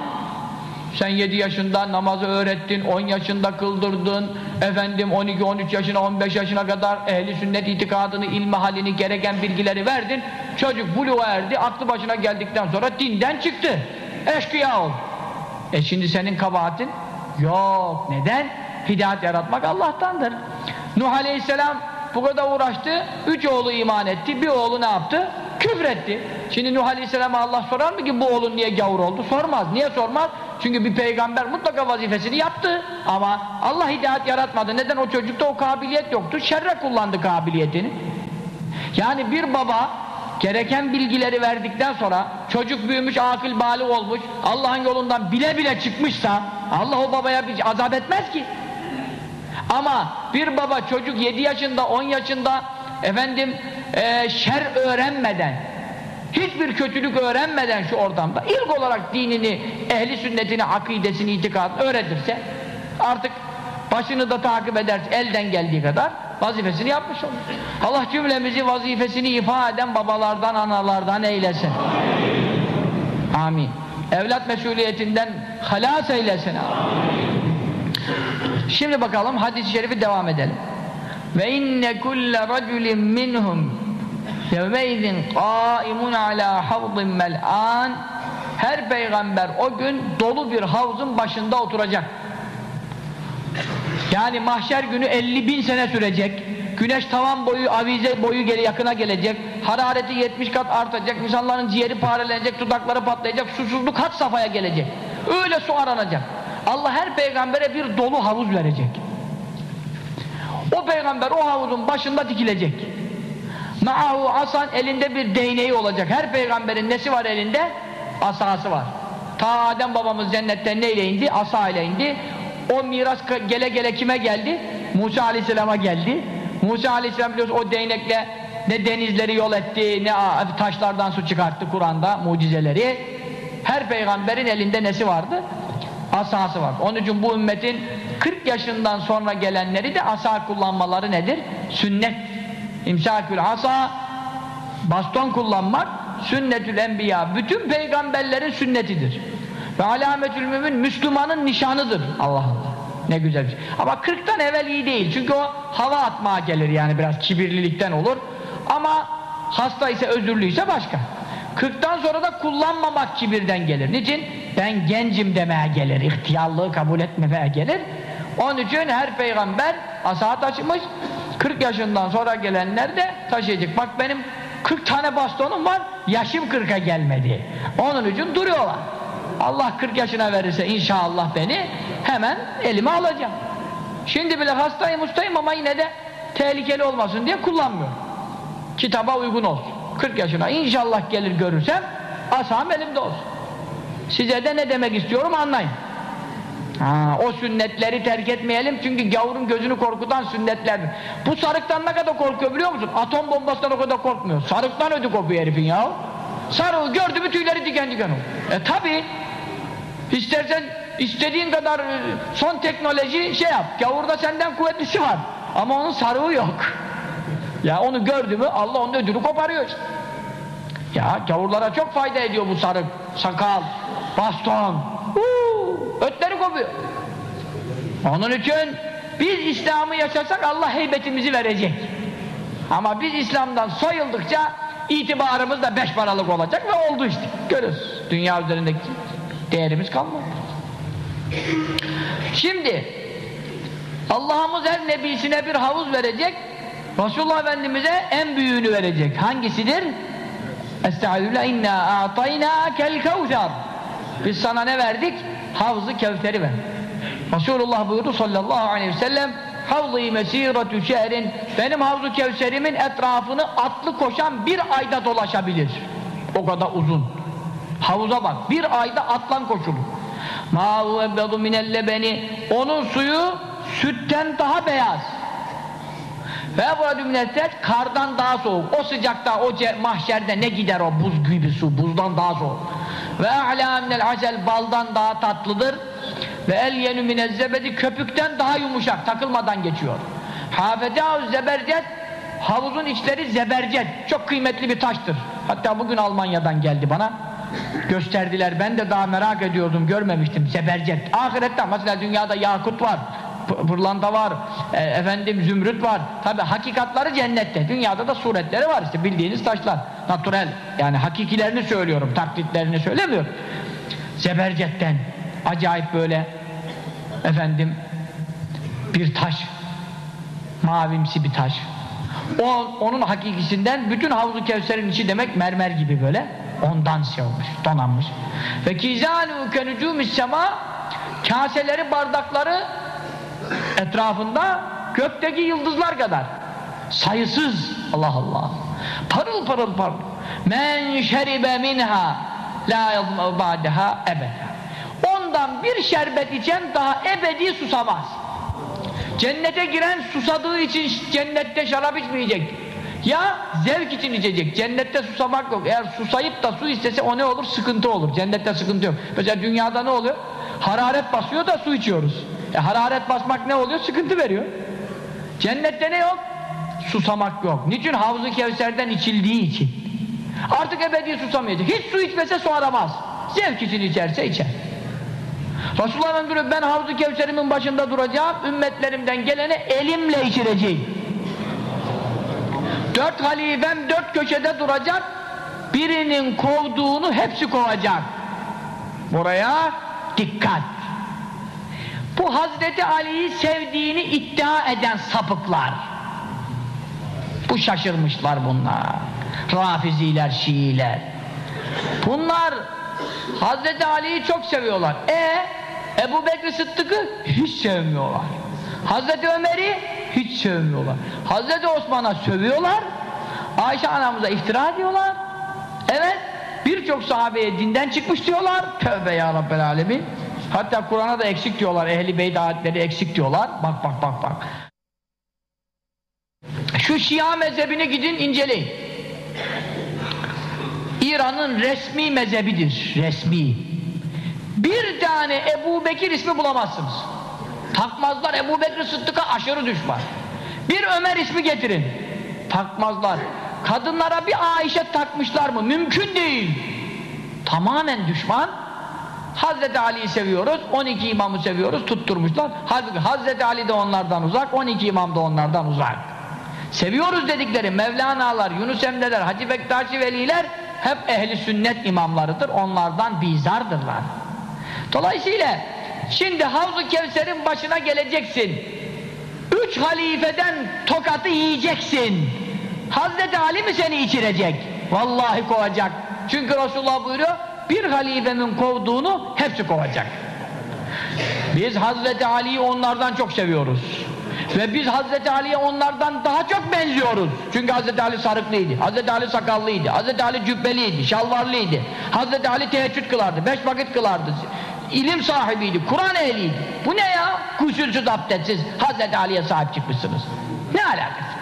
sen 7 yaşında namazı öğrettin, 10 yaşında kıldırdın, efendim 12, 13 yaşına, 15 yaşına kadar ehli sünnet itikadını, ilmi halini, gereken bilgileri verdin. Çocuk buluğa erdi, aklı başına geldikten sonra dinden çıktı. Eşkıya ol. E şimdi senin kabahatin? Yok. Neden? Hidayet yaratmak Allah'tandır. Nuh Aleyhisselam bu kadar uğraştı, üç oğlu iman etti, bir oğlu ne yaptı? Küfretti. Şimdi Nuh Aleyhisselam'a Allah sorar mı ki bu oğlun niye gavur oldu? Sormaz. Niye sormaz? Çünkü bir peygamber mutlaka vazifesini yaptı. Ama Allah hidayet yaratmadı. Neden? O çocukta o kabiliyet yoktu. Şerre kullandı kabiliyetini. Yani bir baba gereken bilgileri verdikten sonra çocuk büyümüş, akıl bali olmuş, Allah'ın yolundan bile bile çıkmışsa Allah o babaya bir azap etmez ki. Ama bir baba çocuk 7 yaşında, 10 yaşında efendim e, şer öğrenmeden hiçbir kötülük öğrenmeden şu ortamda ilk olarak dinini, ehli sünnetini, akidesini, itikadını öğretirse artık başını da takip ederse elden geldiği kadar vazifesini yapmış olur. Allah cümlemizi vazifesini ifa eden babalardan, analardan eylesin. Amin. Evlat mesuliyetinden halas eylesin. Şimdi bakalım hadis-i şerifi devam edelim. Ve inne kulle raculin minhum yevmeydin qaimun ala havzin mel'an her peygamber o gün dolu bir havzın başında oturacak. Yani mahşer günü 50 bin sene sürecek. Güneş tavan boyu, avize boyu geri yakına gelecek. Harareti 70 kat artacak. İnsanların ciğeri parelenecek, dudakları patlayacak. Susuzluk hat safhaya gelecek. Öyle su aranacak. Allah her peygambere bir dolu havuz verecek. O peygamber o havuzun başında dikilecek. Ma'ahu asan elinde bir değneği olacak. Her peygamberin nesi var elinde? Asası var. Ta Adem babamız cennetten neyle indi? Asa ile indi. O miras gele gele kime geldi? Musa aleyhisselama geldi. Musa aleyhisselam biliyorsun o değnekle ne denizleri yol etti, ne taşlardan su çıkarttı Kur'an'da mucizeleri. Her peygamberin elinde nesi vardı? Asası var. Onun için bu ümmetin 40 yaşından sonra gelenleri de asa kullanmaları nedir? Sünnet. İmsakül asa baston kullanmak sünnetül enbiya. Bütün peygamberlerin sünnetidir. Ve alametül mümin Müslümanın nişanıdır. Allah Allah. Ne güzel bir şey. Ama 40'tan evvel iyi değil. Çünkü o hava atmaya gelir yani biraz kibirlilikten olur. Ama hasta ise özürlüyse başka. 40'tan sonra da kullanmamak kibirden gelir. Niçin? Ben gencim demeye gelir. İhtiyarlığı kabul etmemeye gelir. Onun için her peygamber asa taşımış. 40 yaşından sonra gelenler de taşıyacak. Bak benim 40 tane bastonum var. Yaşım 40'a gelmedi. Onun için duruyorlar. Allah 40 yaşına verirse inşallah beni hemen elime alacağım. Şimdi bile hastayım ustayım ama yine de tehlikeli olmasın diye kullanmıyorum. Kitaba uygun olsun. 40 yaşına inşallah gelir görürsem asam elimde olsun. Size de ne demek istiyorum anlayın. Ha, o sünnetleri terk etmeyelim çünkü gavurun gözünü korkutan sünnetlerdir. Bu sarıktan ne kadar korkuyor biliyor musun? Atom bombasından o kadar korkmuyor. Sarıktan ödü kopuyor herifin ya. Sarığı gördü mü tüyleri diken diken olur. E tabi istersen istediğin kadar e, son teknoloji şey yap. Gavurda senden kuvvetlisi var. Ama onun sarığı yok. Ya onu gördü mü Allah onun ödünü koparıyor işte. Ya gavurlara çok fayda ediyor bu sarık, sakal, baston. Uuu, ötleri kopuyor. Onun için biz İslam'ı yaşasak Allah heybetimizi verecek. Ama biz İslam'dan soyuldukça itibarımız da beş paralık olacak ve oldu işte. Görürüz. Dünya üzerindeki değerimiz kalmadı. Şimdi Allah'ımız her nebisine bir havuz verecek Resulullah Efendimiz'e en büyüğünü verecek. Hangisidir? Estağfirullah inna a'tayna kel kevser. Biz sana ne verdik? Havzı Kevser'i ver. Resulullah buyurdu sallallahu aleyhi ve sellem Havzı mesiretü şehrin benim havzu Kevser'imin etrafını atlı koşan bir ayda dolaşabilir. O kadar uzun. Havuza bak. Bir ayda atlan koşulur. Ma'u ebbedu minellebeni onun suyu sütten daha beyaz. Bu minelset kardan daha soğuk. O sıcakta, o mahşerde ne gider o buz gibi su, buzdan daha soğuk. Ve a'la minel asel baldan daha tatlıdır. Ve el yenü minezzebedi köpükten daha yumuşak, takılmadan geçiyor. Hafedâhu zebercet havuzun içleri zebercet. Çok kıymetli bir taştır. Hatta bugün Almanya'dan geldi bana. Gösterdiler. Ben de daha merak ediyordum, görmemiştim. Zebercet. Ahirette mesela dünyada yakut var pırlanta var, e, efendim zümrüt var. Tabi hakikatları cennette. Dünyada da suretleri var işte bildiğiniz taşlar. Natürel. Yani hakikilerini söylüyorum, taklitlerini söylemiyorum. Zebercetten acayip böyle efendim bir taş. Mavimsi bir taş. O, onun hakikisinden bütün Havzu Kevser'in içi demek mermer gibi böyle. Ondan şey olmuş, donanmış. Ve kizanu kenucumis sema kaseleri, bardakları etrafında gökteki yıldızlar kadar. Sayısız. Allah Allah. Parıl parıl parıl. Men şeribe minha la yazma ba'daha ebeda. Ondan bir şerbet içen daha ebedi susamaz. Cennete giren susadığı için cennette şarap içmeyecek. Ya zevk için içecek. Cennette susamak yok. Eğer susayıp da su istese o ne olur? Sıkıntı olur. Cennette sıkıntı yok. Mesela dünyada ne oluyor? Hararet basıyor da su içiyoruz. E hararet basmak ne oluyor? Sıkıntı veriyor. Cennette ne yok? Susamak yok. Niçin? Havzu Kevser'den içildiği için. Artık ebedi susamayacak. Hiç su içmese su aramaz. Zevk için içerse içer. Resulullah'ın diyor ben Havzu Kevser'imin başında duracağım. Ümmetlerimden gelene elimle içireceğim. Dört halifem dört köşede duracak. Birinin kovduğunu hepsi kovacak. Buraya dikkat. Bu Hazreti Ali'yi sevdiğini iddia eden sapıklar. Bu şaşırmışlar bunlar. Rafiziler, Şiiler. Bunlar Hazreti Ali'yi çok seviyorlar. E Ebu Bekir Sıddık'ı hiç sevmiyorlar. Hazreti Ömer'i hiç sevmiyorlar. Hazreti Osman'a sövüyorlar. Ayşe anamıza iftira ediyorlar. Evet. Birçok sahabeye dinden çıkmış diyorlar. Tövbe ya Rabbel Alemin. Hatta Kur'an'a da eksik diyorlar. Ehli beyt ayetleri eksik diyorlar. Bak bak bak bak. Şu Şia mezhebini gidin inceleyin. İran'ın resmi mezhebidir. Resmi. Bir tane Ebu Bekir ismi bulamazsınız. Takmazlar Ebu Bekir Sıddık'a aşırı düşman. Bir Ömer ismi getirin. Takmazlar. Kadınlara bir Ayşe takmışlar mı? Mümkün değil. Tamamen düşman. Hazreti Ali'yi seviyoruz, 12 imamı seviyoruz, tutturmuşlar. Halbuki Hazreti Ali de onlardan uzak, 12 imam da onlardan uzak. Seviyoruz dedikleri Mevlana'lar, Yunus Emre'ler, Hacı Bektaşi Veliler hep ehli sünnet imamlarıdır, onlardan bizardırlar. Dolayısıyla şimdi Havzu Kevser'in başına geleceksin. Üç halifeden tokatı yiyeceksin. Hazreti Ali mi seni içirecek? Vallahi kovacak. Çünkü Resulullah buyuruyor, bir halifemin kovduğunu hepsi kovacak. Biz Hazreti Ali'yi onlardan çok seviyoruz. Ve biz Hazreti Ali'ye onlardan daha çok benziyoruz. Çünkü Hazreti Ali sarıklıydı, Hazreti Ali sakallıydı, Hazreti Ali cübbeliydi, şalvarlıydı. Hazreti Ali teheccüd kılardı, beş vakit kılardı. İlim sahibiydi, Kur'an ehliydi. Bu ne ya? Kusursuz abdestsiz Hazreti Ali'ye sahip çıkmışsınız. Ne alakası?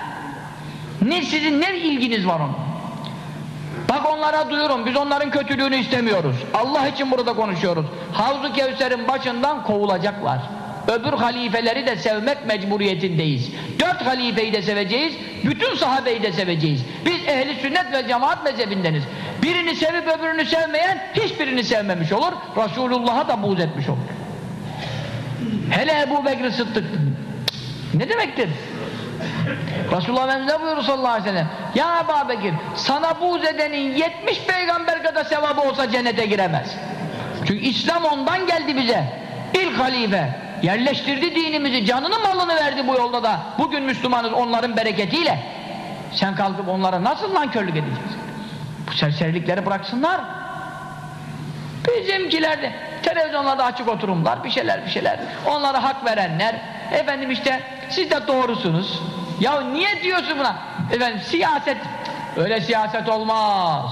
Ne sizin ne ilginiz var onun? Bak onlara duyurun, biz onların kötülüğünü istemiyoruz. Allah için burada konuşuyoruz. Havzu Kevser'in başından kovulacaklar. Öbür halifeleri de sevmek mecburiyetindeyiz. Dört halifeyi de seveceğiz, bütün sahabeyi de seveceğiz. Biz ehli sünnet ve cemaat mezhebindeniz. Birini sevip öbürünü sevmeyen hiçbirini sevmemiş olur. Resulullah'a da buğz etmiş olur. Hele Ebu Bekir Sıddık. Ne demektir? Resulullah Efendimiz ne buyurur sallallahu aleyhi ve sellem? Ya Ebu Bekir, sana buğz edenin 70 peygamber kadar sevabı olsa cennete giremez. Çünkü İslam ondan geldi bize. İlk halife yerleştirdi dinimizi, canını malını verdi bu yolda da. Bugün Müslümanız onların bereketiyle. Sen kalkıp onlara nasıl nankörlük edeceksin? Bu serserilikleri bıraksınlar. Bizimkiler de televizyonlarda açık oturumlar, bir şeyler bir şeyler. Onlara hak verenler, efendim işte siz de doğrusunuz. Ya niye diyorsun buna? Efendim siyaset, öyle siyaset olmaz.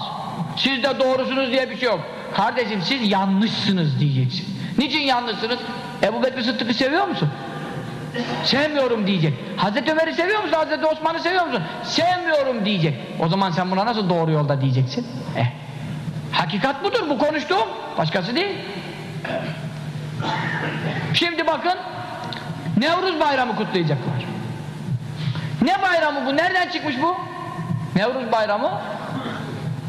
Siz de doğrusunuz diye bir şey yok. Kardeşim siz yanlışsınız diyeceksin. Niçin yanlışsınız? Ebu Bekir Sıddık'ı seviyor musun? Sevmiyorum diyecek. Hazreti Ömer'i seviyor musun? Hazreti Osman'ı seviyor musun? Sevmiyorum diyecek. O zaman sen buna nasıl doğru yolda diyeceksin? Eh. Hakikat budur bu konuştuğum. Başkası değil. Şimdi bakın Nevruz bayramı kutlayacaklar. Ne bayramı bu? Nereden çıkmış bu? Nevruz bayramı.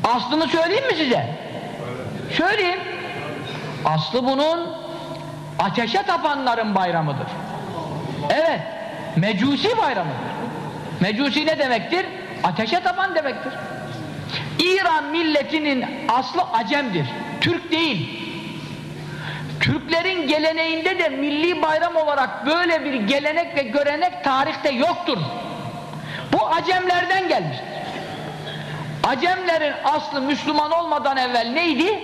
Aslını söyleyeyim mi size? Söyleyeyim. Aslı bunun ateşe tapanların bayramıdır. Evet. Mecusi bayramıdır. Mecusi ne demektir? Ateşe tapan demektir. İran milletinin aslı Acem'dir. Türk değil. Türklerin geleneğinde de milli bayram olarak böyle bir gelenek ve görenek tarihte yoktur. Bu Acemlerden gelmiştir. Acemlerin aslı Müslüman olmadan evvel neydi?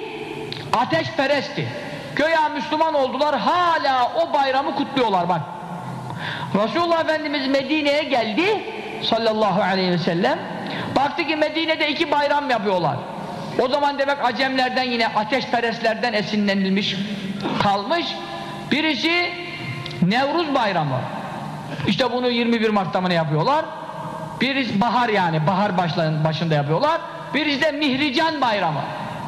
Ateşperestti. Göya Müslüman oldular hala o bayramı kutluyorlar bak. Resulullah Efendimiz Medine'ye geldi sallallahu aleyhi ve sellem. Baktı ki Medine'de iki bayram yapıyorlar. O zaman demek Acemlerden yine ateşperestlerden esinlenilmiş kalmış. Birisi Nevruz bayramı. İşte bunu 21 Mart'ta mı ne yapıyorlar? Birisi bahar yani bahar başında yapıyorlar. Birisi de Mihrican bayramı.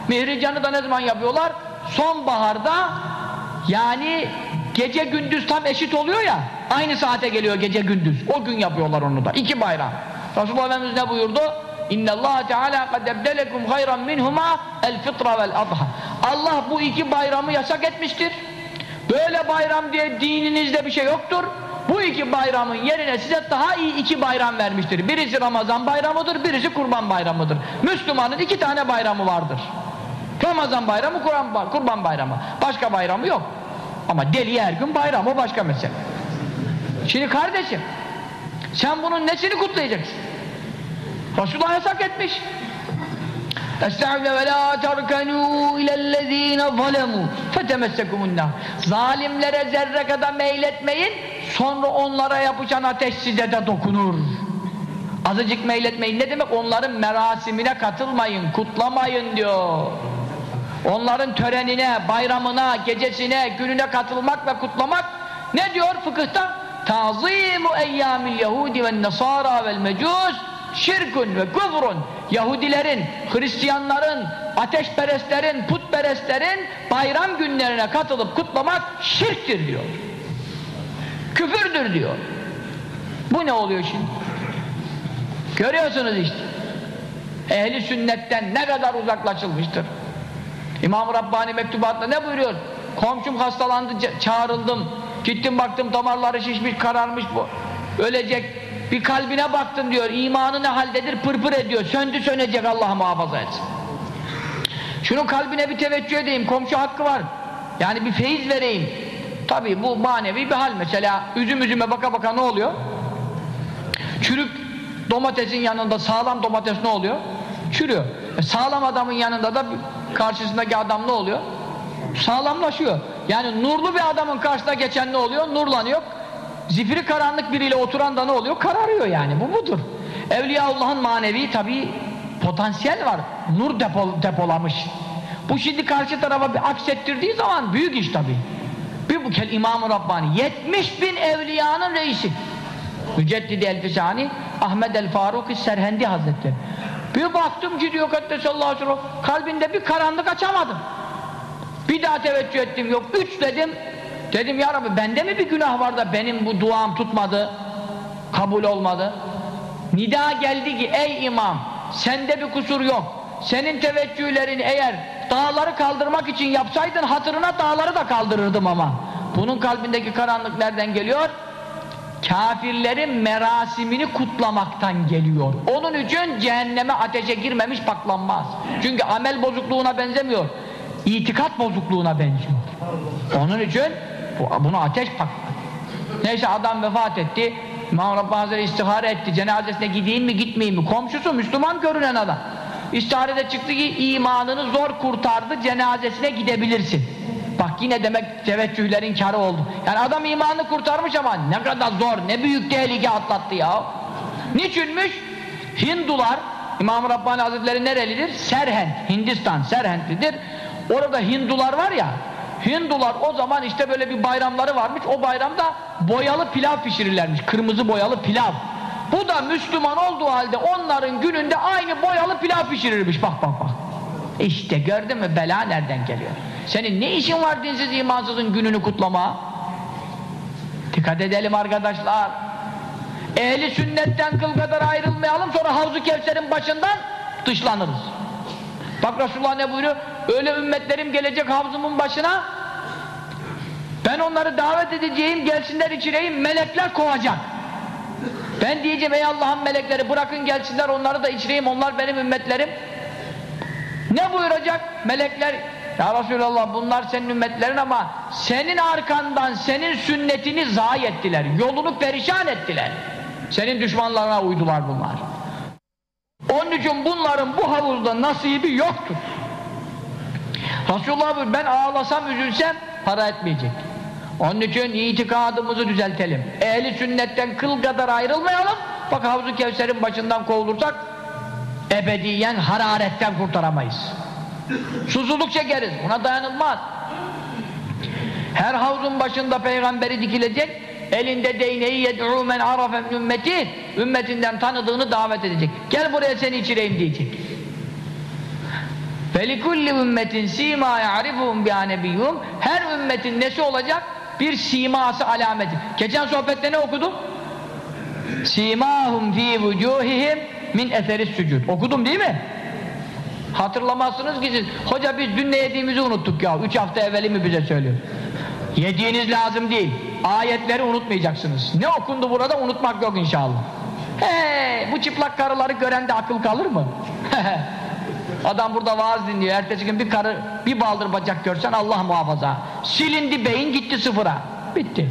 Mihrican'ı da ne zaman yapıyorlar? Sonbaharda yani gece gündüz tam eşit oluyor ya aynı saate geliyor gece gündüz. O gün yapıyorlar onu da. İki bayram. Resulullah Efendimiz ne buyurdu? İnne Allah Teala kad ebdelekum hayran minhuma el fitra vel adha. Allah bu iki bayramı yasak etmiştir. Böyle bayram diye dininizde bir şey yoktur. Bu iki bayramın yerine size daha iyi iki bayram vermiştir. Birisi Ramazan bayramıdır, birisi Kurban bayramıdır. Müslümanın iki tane bayramı vardır. Ramazan bayramı, Kurban, Kurban bayramı. Başka bayramı yok. Ama deli her gün bayram, o başka mesele. Şimdi kardeşim, sen bunun nesini kutlayacaksın? Resulullah yasak etmiş. Estağfirullah ve la terkenû ilellezîne zalemû fetemessekumunna Zalimlere zerre kadar meyletmeyin sonra onlara yapacağın ateş size de dokunur. Azıcık meyletmeyin. Ne demek? Onların merasimine katılmayın, kutlamayın diyor. Onların törenine, bayramına, gecesine, gününe katılmak ve kutlamak ne diyor fıkıhta? Tazimu eyyamil yahudi ve nasara vel mecus şirkun ve kufrun Yahudilerin, Hristiyanların, ateşperestlerin, putperestlerin bayram günlerine katılıp kutlamak şirktir diyor. Küfürdür diyor. Bu ne oluyor şimdi? Görüyorsunuz işte. Ehli sünnetten ne kadar uzaklaşılmıştır. İmam-ı Rabbani mektubatında ne buyuruyor? Komşum hastalandı, çağrıldım. Gittim baktım damarları şişmiş, kararmış bu. Ölecek. Bir kalbine baktın diyor. İmanı ne haldedir? Pırpır ediyor. Söndü sönecek Allah muhafaza etsin. Şunun kalbine bir teveccüh edeyim. Komşu hakkı var. Yani bir feyiz vereyim. Tabi bu manevi bir hal. Mesela üzüm üzüme baka baka ne oluyor? Çürük domatesin yanında sağlam domates ne oluyor? Çürüyor. E sağlam adamın yanında da karşısındaki adam ne oluyor? Sağlamlaşıyor. Yani nurlu bir adamın karşısına geçen ne oluyor? Nurlanıyor. Zifiri karanlık biriyle oturan da ne oluyor? Kararıyor yani. Bu budur. Evliyaullah'ın manevi tabi potansiyel var. Nur depol depolamış. Bu şimdi karşı tarafa bir aksettirdiği zaman büyük iş tabi. Bir bu kel İmam-ı Rabbani 70 bin evliyanın reisi. Müceddidi Elfisani Ahmed el Faruk Serhendi Hazretleri. Bir baktım ki diyor Kaddesallahu aleyhi ve sellem kalbinde bir karanlık açamadım. Bir daha teveccüh ettim yok. Üç dedim. Dedim ya Rabbi bende mi bir günah var da benim bu duam tutmadı? Kabul olmadı. Nida geldi ki ey imam sende bir kusur yok. Senin teveccühlerin eğer dağları kaldırmak için yapsaydın hatırına dağları da kaldırırdım ama. Bunun kalbindeki karanlık nereden geliyor? Kafirlerin merasimini kutlamaktan geliyor. Onun için cehenneme ateşe girmemiş paklanmaz. Çünkü amel bozukluğuna benzemiyor. İtikat bozukluğuna benziyor. Onun için bunu ateş pak. Neyse adam vefat etti. İmam Rabbani Hazretleri istihare etti. Cenazesine gideyim mi gitmeyeyim mi? Komşusu Müslüman görünen adam. İstiharede çıktı ki imanını zor kurtardı. Cenazesine gidebilirsin. Bak yine demek teveccühlerin karı oldu. Yani adam imanını kurtarmış ama ne kadar zor, ne büyük tehlike atlattı ya. Niçinmiş? Hindular, İmam Rabbani Hazretleri nerelidir? Serhent, Hindistan, Serhentlidir. Orada Hindular var ya, Hindular o zaman işte böyle bir bayramları varmış. O bayramda boyalı pilav pişirirlermiş. Kırmızı boyalı pilav. Bu da Müslüman olduğu halde onların gününde aynı boyalı pilav pişirirmiş. Bak bak bak. İşte gördün mü bela nereden geliyor? Senin ne işin var dinsiz imansızın gününü kutlama? Dikkat edelim arkadaşlar. Ehli sünnetten kıl kadar ayrılmayalım sonra Havzu Kevser'in başından dışlanırız. Bak Resulullah ne buyuruyor? Öyle ümmetlerim gelecek havzumun başına ben onları davet edeceğim gelsinler içireyim melekler kovacak. Ben diyeceğim ey Allah'ın melekleri bırakın gelsinler onları da içireyim onlar benim ümmetlerim. Ne buyuracak? Melekler Ya Resulallah bunlar senin ümmetlerin ama senin arkandan senin sünnetini zayi ettiler. Yolunu perişan ettiler. Senin düşmanlarına uydular bunlar. Onun için bunların bu havuzda nasibi yoktur. Resulullah ben ağlasam üzülsem para etmeyecek. Onun için itikadımızı düzeltelim. Ehli sünnetten kıl kadar ayrılmayalım. Bak Havzu Kevser'in başından kovulursak ebediyen hararetten kurtaramayız. Susuzluk çekeriz. Buna dayanılmaz. Her havuzun başında peygamberi dikilecek. Elinde değneği yed'u men arafe ümmeti ümmetinden tanıdığını davet edecek. Gel buraya seni içireyim diyecek. Velikulli ümmetin sima ya'rifuhum bi'anebiyyum Her ümmetin nesi olacak? Bir siması alameti. Geçen sohbette ne okudum? Simahum fi vucuhihim min eseris sucud. Okudum değil mi? Hatırlamazsınız ki siz. Hoca biz dün ne yediğimizi unuttuk ya. Üç hafta evveli mi bize söylüyor? Yediğiniz lazım değil. Ayetleri unutmayacaksınız. Ne okundu burada unutmak yok inşallah. Hey, bu çıplak karıları gören de akıl kalır mı? Adam burada vaaz dinliyor. Ertesi gün bir karı, bir baldır bacak görsen Allah muhafaza. Silindi beyin gitti sıfıra. Bitti.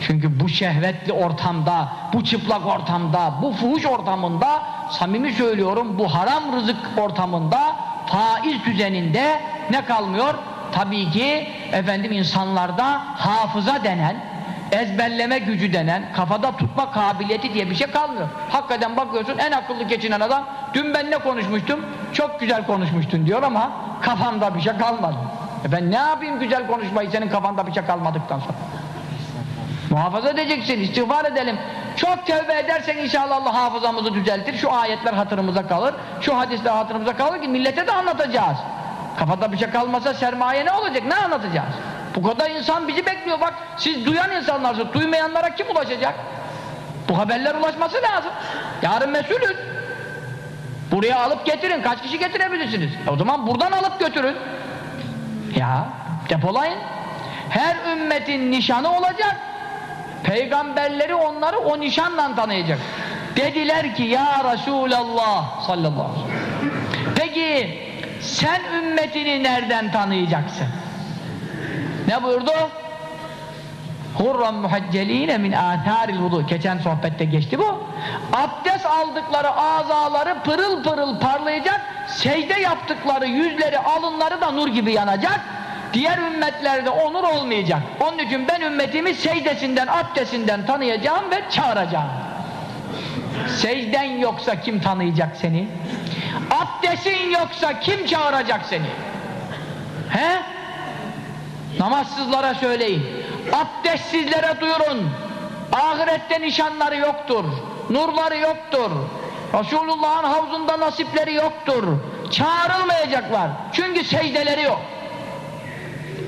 Çünkü bu şehvetli ortamda, bu çıplak ortamda, bu fuhuş ortamında, samimi söylüyorum bu haram rızık ortamında, faiz düzeninde ne kalmıyor? Tabii ki efendim insanlarda hafıza denen, ezberleme gücü denen, kafada tutma kabiliyeti diye bir şey kalmıyor. Hakikaten bakıyorsun en akıllı geçinen adam, dün ben ne konuşmuştum? Çok güzel konuşmuştun diyor ama kafamda bir şey kalmadı. E ben ne yapayım güzel konuşmayı senin kafanda bir şey kalmadıktan sonra? Muhafaza edeceksin, istiğfar edelim. Çok tövbe edersen inşallah Allah hafızamızı düzeltir. Şu ayetler hatırımıza kalır, şu hadisler hatırımıza kalır ki millete de anlatacağız. Kafada bir şey kalmasa sermaye ne olacak, ne anlatacağız? Bu kadar insan bizi bekliyor bak. Siz duyan insanlarsınız, duymayanlara kim ulaşacak? Bu haberler ulaşması lazım. Yarın mesulüz. Buraya alıp getirin, kaç kişi getirebilirsiniz? E o zaman buradan alıp götürün. Ya, depolayın. Her ümmetin nişanı olacak. Peygamberleri onları o nişanla tanıyacak. Dediler ki ya Resulallah sallallahu aleyhi ve sellem. Peki sen ümmetini nereden tanıyacaksın? Ne buyurdu? Hurran muhacceline min âthâril vudu. Geçen sohbette geçti bu. Abdest aldıkları azaları pırıl pırıl parlayacak. Secde yaptıkları yüzleri, alınları da nur gibi yanacak. Diğer ümmetlerde onur olmayacak. Onun için ben ümmetimi secdesinden, abdestinden tanıyacağım ve çağıracağım. Secden yoksa kim tanıyacak seni? Abdestin yoksa kim çağıracak seni? He? Namazsızlara söyleyin. Abdestsizlere duyurun. Ahirette nişanları yoktur. Nurları yoktur. Resulullah'ın havzunda nasipleri yoktur. Çağrılmayacaklar. Çünkü secdeleri yok.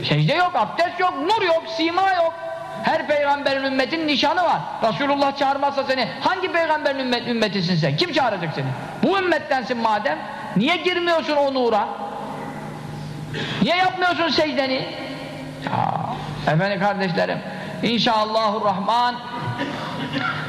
Secde yok, abdest yok, nur yok, sima yok. Her peygamberin ümmetin nişanı var. Resulullah çağırmazsa seni, hangi peygamberin ümmet, ümmetisin sen? Kim çağıracak seni? Bu ümmettensin madem, niye girmiyorsun o nura? Niye yapmıyorsun secdeni? Ya, efendim kardeşlerim, İnşallahurrahman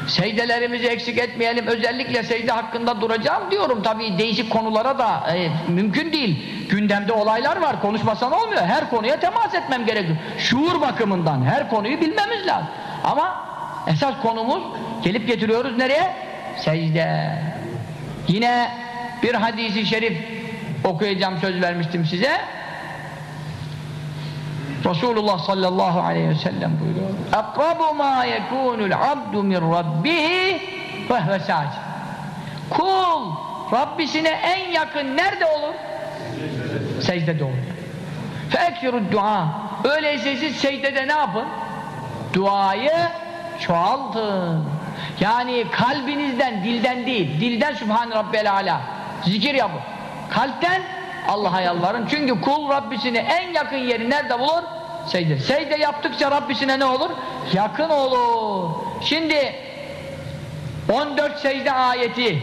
secdelerimizi eksik etmeyelim. Özellikle secde hakkında duracağım diyorum. Tabii değişik konulara da e, mümkün değil. Gündemde olaylar var. Konuşmasan olmuyor. Her konuya temas etmem gerekiyor. Şuur bakımından her konuyu bilmemiz lazım. Ama esas konumuz gelip getiriyoruz nereye? Secde. Yine bir hadisi şerif okuyacağım söz vermiştim size. Resulullah sallallahu aleyhi ve sellem buyuruyor. Akrabu ma yekunul abdu min rabbihi fehve sacid. Kul Rabbisine en yakın nerede olur? Secdede olur. Fekirud dua. Öyleyse siz secdede ne yapın? Duayı çoğaltın. Yani kalbinizden, dilden değil. Dilden Sübhan Rabbel Ala. Zikir yapın. Kalpten Allah'a yalvarın. Çünkü kul Rabbisini en yakın yeri nerede bulur? Secde. Secde yaptıkça Rabbisine ne olur? Yakın olur. Şimdi 14 secde ayeti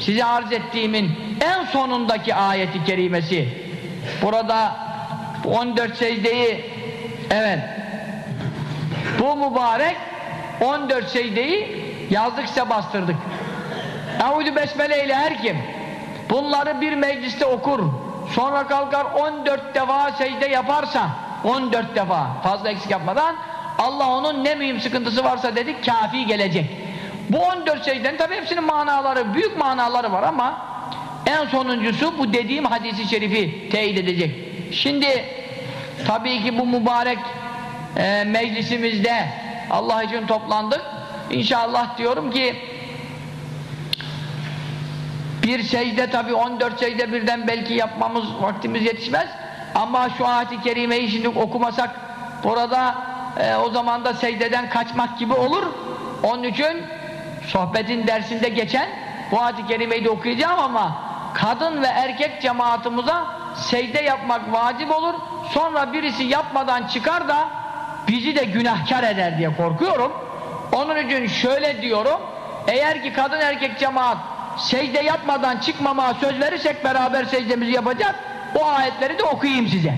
size arz ettiğimin en sonundaki ayeti kerimesi. Burada 14 secdeyi evet bu mübarek 14 secdeyi yazdıkça bastırdık. Eûzü besmele ile her kim bunları bir mecliste okur sonra kalkar 14 defa secde yaparsa 14 defa fazla eksik yapmadan Allah onun ne mühim sıkıntısı varsa dedik kafi gelecek. Bu 14 secdenin tabi hepsinin manaları, büyük manaları var ama en sonuncusu bu dediğim hadisi şerifi teyit edecek. Şimdi tabii ki bu mübarek e, meclisimizde Allah için toplandık. İnşallah diyorum ki bir secde tabi 14 secde birden belki yapmamız vaktimiz yetişmez. Ama şu ayet-i kerimeyi şimdi okumasak burada e, o zaman da secdeden kaçmak gibi olur. Onun için sohbetin dersinde geçen bu ayet-i kerimeyi de okuyacağım ama kadın ve erkek cemaatimize secde yapmak vacip olur. Sonra birisi yapmadan çıkar da bizi de günahkar eder diye korkuyorum. Onun için şöyle diyorum eğer ki kadın erkek cemaat secde yapmadan çıkmamaya söz verirsek beraber secdemizi yapacak o ayetleri de okuyayım size.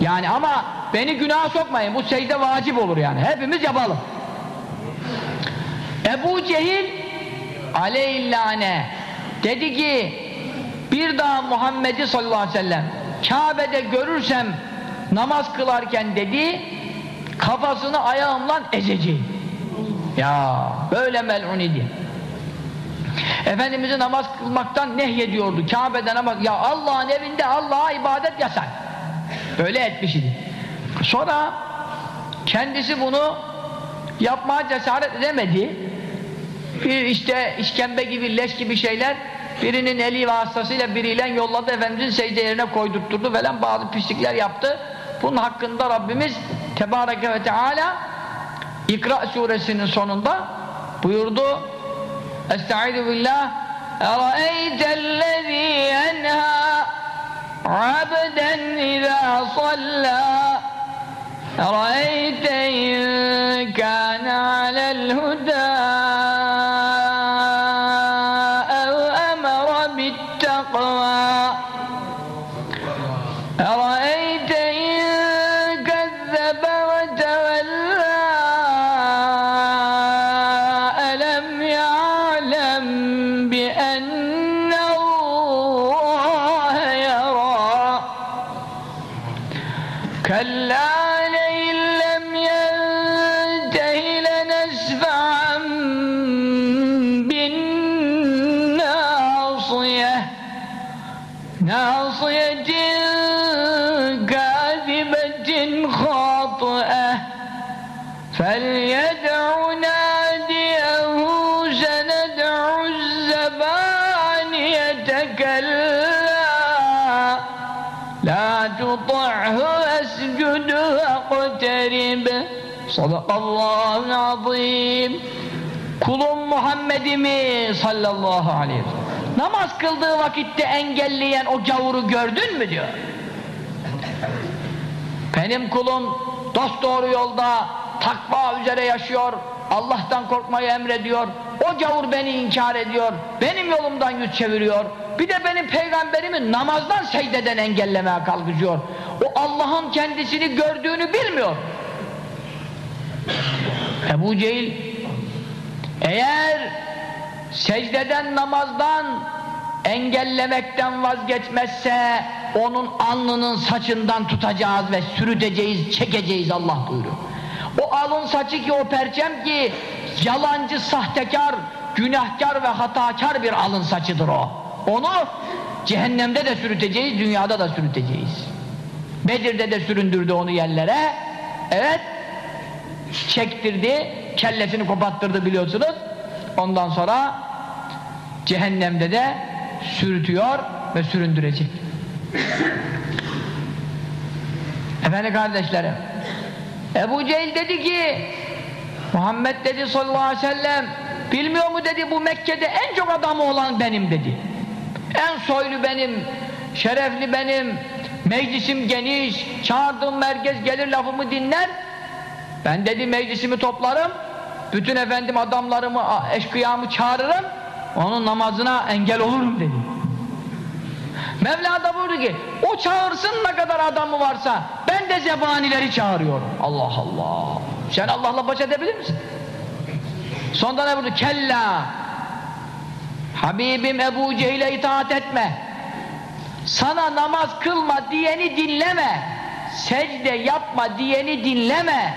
Yani ama beni günaha sokmayın. Bu secde vacip olur yani. Hepimiz yapalım. Ebu Cehil aleyhillâne dedi ki bir daha Muhammed'i sallallahu aleyhi ve sellem Kabe'de görürsem namaz kılarken dedi kafasını ayağımla ezeceğim. Ya böyle mel'un idi Efendimiz'i namaz kılmaktan nehyediyordu. Kabe'de namaz ya Allah'ın evinde Allah'a ibadet yasak böyle etmiş idi. Sonra kendisi bunu yapmaya cesaret edemedi. Bir işte işkembe gibi leş gibi şeyler birinin eli vasıtasıyla biriyle yolladı. Efendimizin secde yerine koydurtturdu falan. Bazı pislikler yaptı. Bunun hakkında Rabbimiz Tebareke ve Teala İkra suresinin sonunda buyurdu أستعيذ بالله. أرأيت الذي ينهى عبدا إذا صلى؟ أرأيت إن كان على الهدى Sadakallahul azim. Kulum Muhammed'imiz sallallahu aleyhi ve sellem. Namaz kıldığı vakitte engelleyen o gavuru gördün mü diyor. Benim kulum dost doğru yolda takva üzere yaşıyor. Allah'tan korkmayı emrediyor. O gavur beni inkar ediyor. Benim yolumdan yüz çeviriyor. Bir de benim peygamberimi namazdan secdeden engellemeye kalkışıyor. O Allah'ın kendisini gördüğünü bilmiyor. Ebu Cehil eğer secdeden namazdan engellemekten vazgeçmezse onun alnının saçından tutacağız ve sürüteceğiz, çekeceğiz Allah buyuruyor. O alın saçı ki o perçem ki yalancı, sahtekar, günahkar ve hatakar bir alın saçıdır o. Onu cehennemde de sürüteceğiz, dünyada da sürüteceğiz. Bedir'de de süründürdü onu yerlere. Evet, çektirdi, kellesini kopattırdı biliyorsunuz. Ondan sonra cehennemde de sürütüyor ve süründürecek. Efendim kardeşlerim, Ebu Cehil dedi ki, Muhammed dedi sallallahu aleyhi ve sellem, bilmiyor mu dedi bu Mekke'de en çok adamı olan benim dedi. En soylu benim, şerefli benim, meclisim geniş, çağırdığım merkez gelir lafımı dinler, ben dedi meclisimi toplarım, bütün efendim adamlarımı, eşkıyamı çağırırım, onun namazına engel olurum dedi. Mevla da buyurdu ki, o çağırsın ne kadar adamı varsa, ben de zebanileri çağırıyorum. Allah Allah! Sen Allah'la baş edebilir misin? Sonunda ne buyurdu? Kella! Habibim Ebu Cehil'e itaat etme. Sana namaz kılma diyeni dinleme. Secde yapma diyeni dinleme.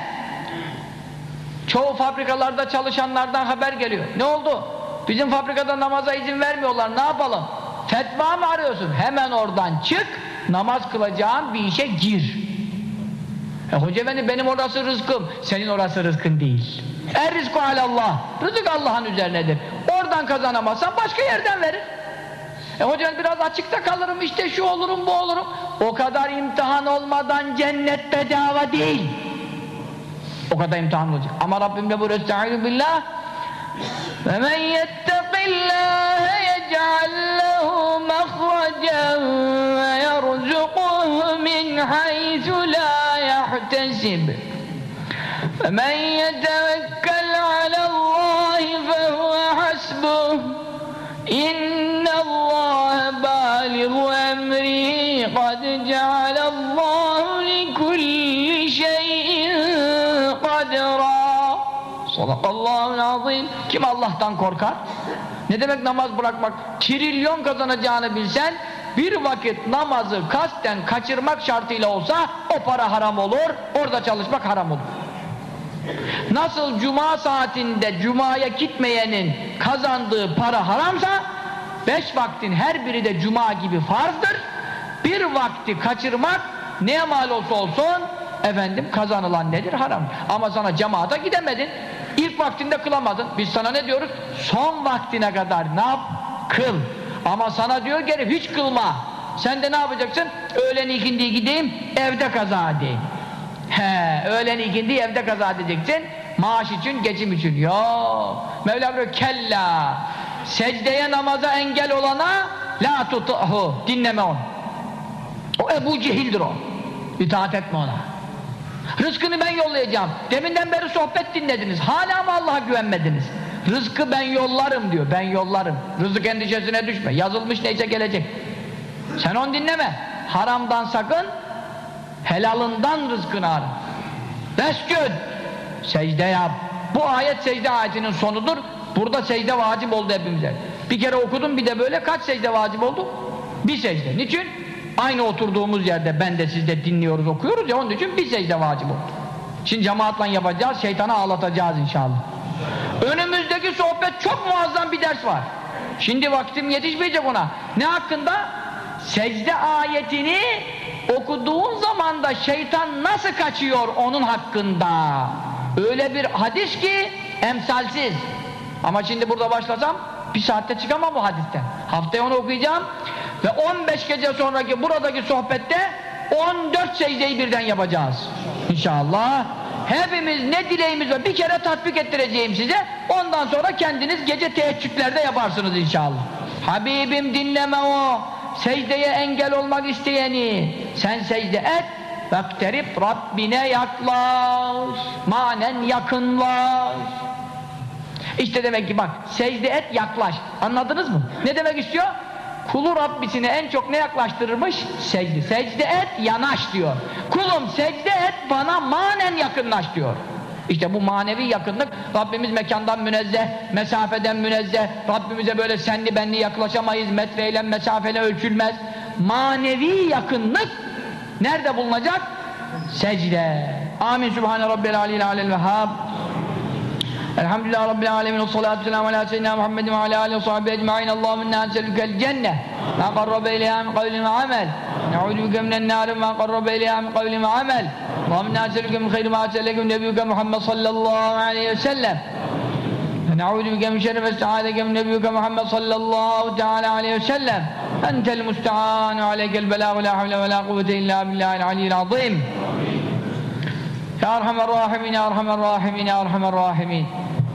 Çoğu fabrikalarda çalışanlardan haber geliyor. Ne oldu? Bizim fabrikada namaza izin vermiyorlar. Ne yapalım? Fetva mı arıyorsun? Hemen oradan çık. Namaz kılacağın bir işe gir. E hoca efendi benim orası rızkım. Senin orası rızkın değil. Er rizku alallah. Rızık Allah'ın üzerinedir. Oradan kazanamazsan başka yerden verir. E hocam biraz açıkta kalırım işte şu olurum bu olurum. O kadar imtihan olmadan cennet bedava değil. O kadar imtihan olacak. Ama Rabbim de bu Estaizu billah وَمَنْ يَتَّقِ اللّٰهَ يَجْعَلْ لَهُ مَخْرَجًا وَيَرْزُقُهُ مِنْ حَيْثُ لَا يَحْتَسِبُ وَمَنْ يَتَوَكَّلْ عَلَى اللّٰهِ فَهُوَ حَسْبُهُ إِنَّ Kim Allah'tan korkar? Ne demek namaz bırakmak? Trilyon kazanacağını bilsen bir vakit namazı kasten kaçırmak şartıyla olsa o para haram olur, orada çalışmak haram olur. Nasıl cuma saatinde cumaya gitmeyenin kazandığı para haramsa beş vaktin her biri de cuma gibi farzdır. Bir vakti kaçırmak neye mal olsa olsun efendim kazanılan nedir? Haram. Ama sana cemaata gidemedin. İlk vaktinde kılamadın. Biz sana ne diyoruz? Son vaktine kadar ne yap? Kıl. Ama sana diyor geri hiç kılma. Sen de ne yapacaksın? Öğlen ikindiye gideyim, evde kaza edeyim. He, öğlen ikindiyi evde kaza edeceksin. Maaş için, geçim için. Yok. Mevla diyor kella. Secdeye namaza engel olana la tutuhu. Dinleme onu. O Ebu Cehil'dir o. İtaat etme ona. Rızkını ben yollayacağım. Deminden beri sohbet dinlediniz. Hala mı Allah'a güvenmediniz? Rızkı ben yollarım diyor. Ben yollarım. Rızık endişesine düşme. Yazılmış neyse gelecek. Sen onu dinleme. Haramdan sakın, helalından rızkını ara. Mescud, secde yap. Bu ayet secde ayetinin sonudur. Burada secde vacip oldu hepimize. Bir kere okudum bir de böyle kaç secde vacip oldu? Bir secde. Niçin? Aynı oturduğumuz yerde ben de siz de dinliyoruz okuyoruz ya onun için bir secde vacip oldu. Şimdi cemaatla yapacağız, şeytanı ağlatacağız inşallah. Önümüzdeki sohbet çok muazzam bir ders var. Şimdi vaktim yetişmeyecek ona. Ne hakkında? Secde ayetini okuduğun zaman da şeytan nasıl kaçıyor onun hakkında. Öyle bir hadis ki emsalsiz. Ama şimdi burada başlasam bir saatte çıkamam bu hadisten. Haftaya onu okuyacağım ve 15 gece sonraki buradaki sohbette 14 secdeyi birden yapacağız. İnşallah. Hepimiz ne dileğimiz var bir kere tatbik ettireceğim size. Ondan sonra kendiniz gece teheccüdlerde yaparsınız inşallah. Habibim dinleme o. Secdeye engel olmak isteyeni. Sen secde et. Vakterip Rabbine yaklaş. Manen yakınlaş. İşte demek ki bak secde et yaklaş. Anladınız mı? Ne demek istiyor? Kulu Rabbisine en çok ne yaklaştırırmış? Secde. Secde et yanaş diyor. Kulum secde et bana manen yakınlaş diyor. İşte bu manevi yakınlık Rabbimiz mekandan münezzeh, mesafeden münezzeh. Rabbimize böyle senli benli yaklaşamayız. Metreyle mesafeyle ölçülmez. Manevi yakınlık nerede bulunacak? Secde. Amin. Sübhane Rabbil Aleyhi Aleyhi Vehhab. الحمد لله رب العالمين والصلاة والسلام على سيدنا محمد وعلى آله وصحبه أجمعين. اللهم إنا نسألك الجنة ما قرب إليها من قول وعمل. نعوذ بك من النار ما قرب إليها من قول وعمل. اللهم إنا نسألك من خير ما سألك من نبيك محمد صلى الله عليه وسلم. نعوذ بك من شر ما استعاذك من نبيك محمد صلى الله تعالى عليه وسلم. أنت المستعان وعليك البلاغ لا حول ولا قوة إلا بالله العلي العظيم. Ya Erhamer Rahimin, Ya Erhamer Rahimin, Ya Erhamer Rahimin.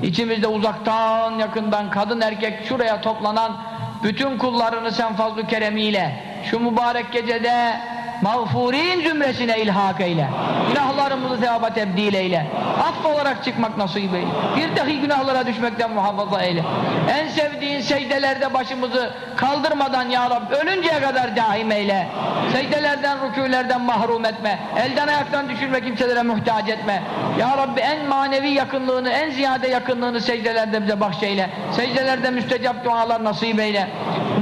İçimizde uzaktan, yakından, kadın erkek şuraya toplanan bütün kullarını sen fazl-ı keremiyle şu mübarek gecede mağfurin zümresine ilhak eyle. Günahlarımızı sevaba tebdil eyle. Af olarak çıkmak nasip eyle. Bir dahi günahlara düşmekten muhafaza eyle. En sevdiğin secdelerde başımızı kaldırmadan ya Rabbi ölünceye kadar daim eyle. Secdelerden, rükûlerden mahrum etme. Elden ayaktan düşürme kimselere muhtaç etme. Ya Rabbi en manevi yakınlığını, en ziyade yakınlığını secdelerde bize bahşeyle. Secdelerde müstecap dualar nasip eyle.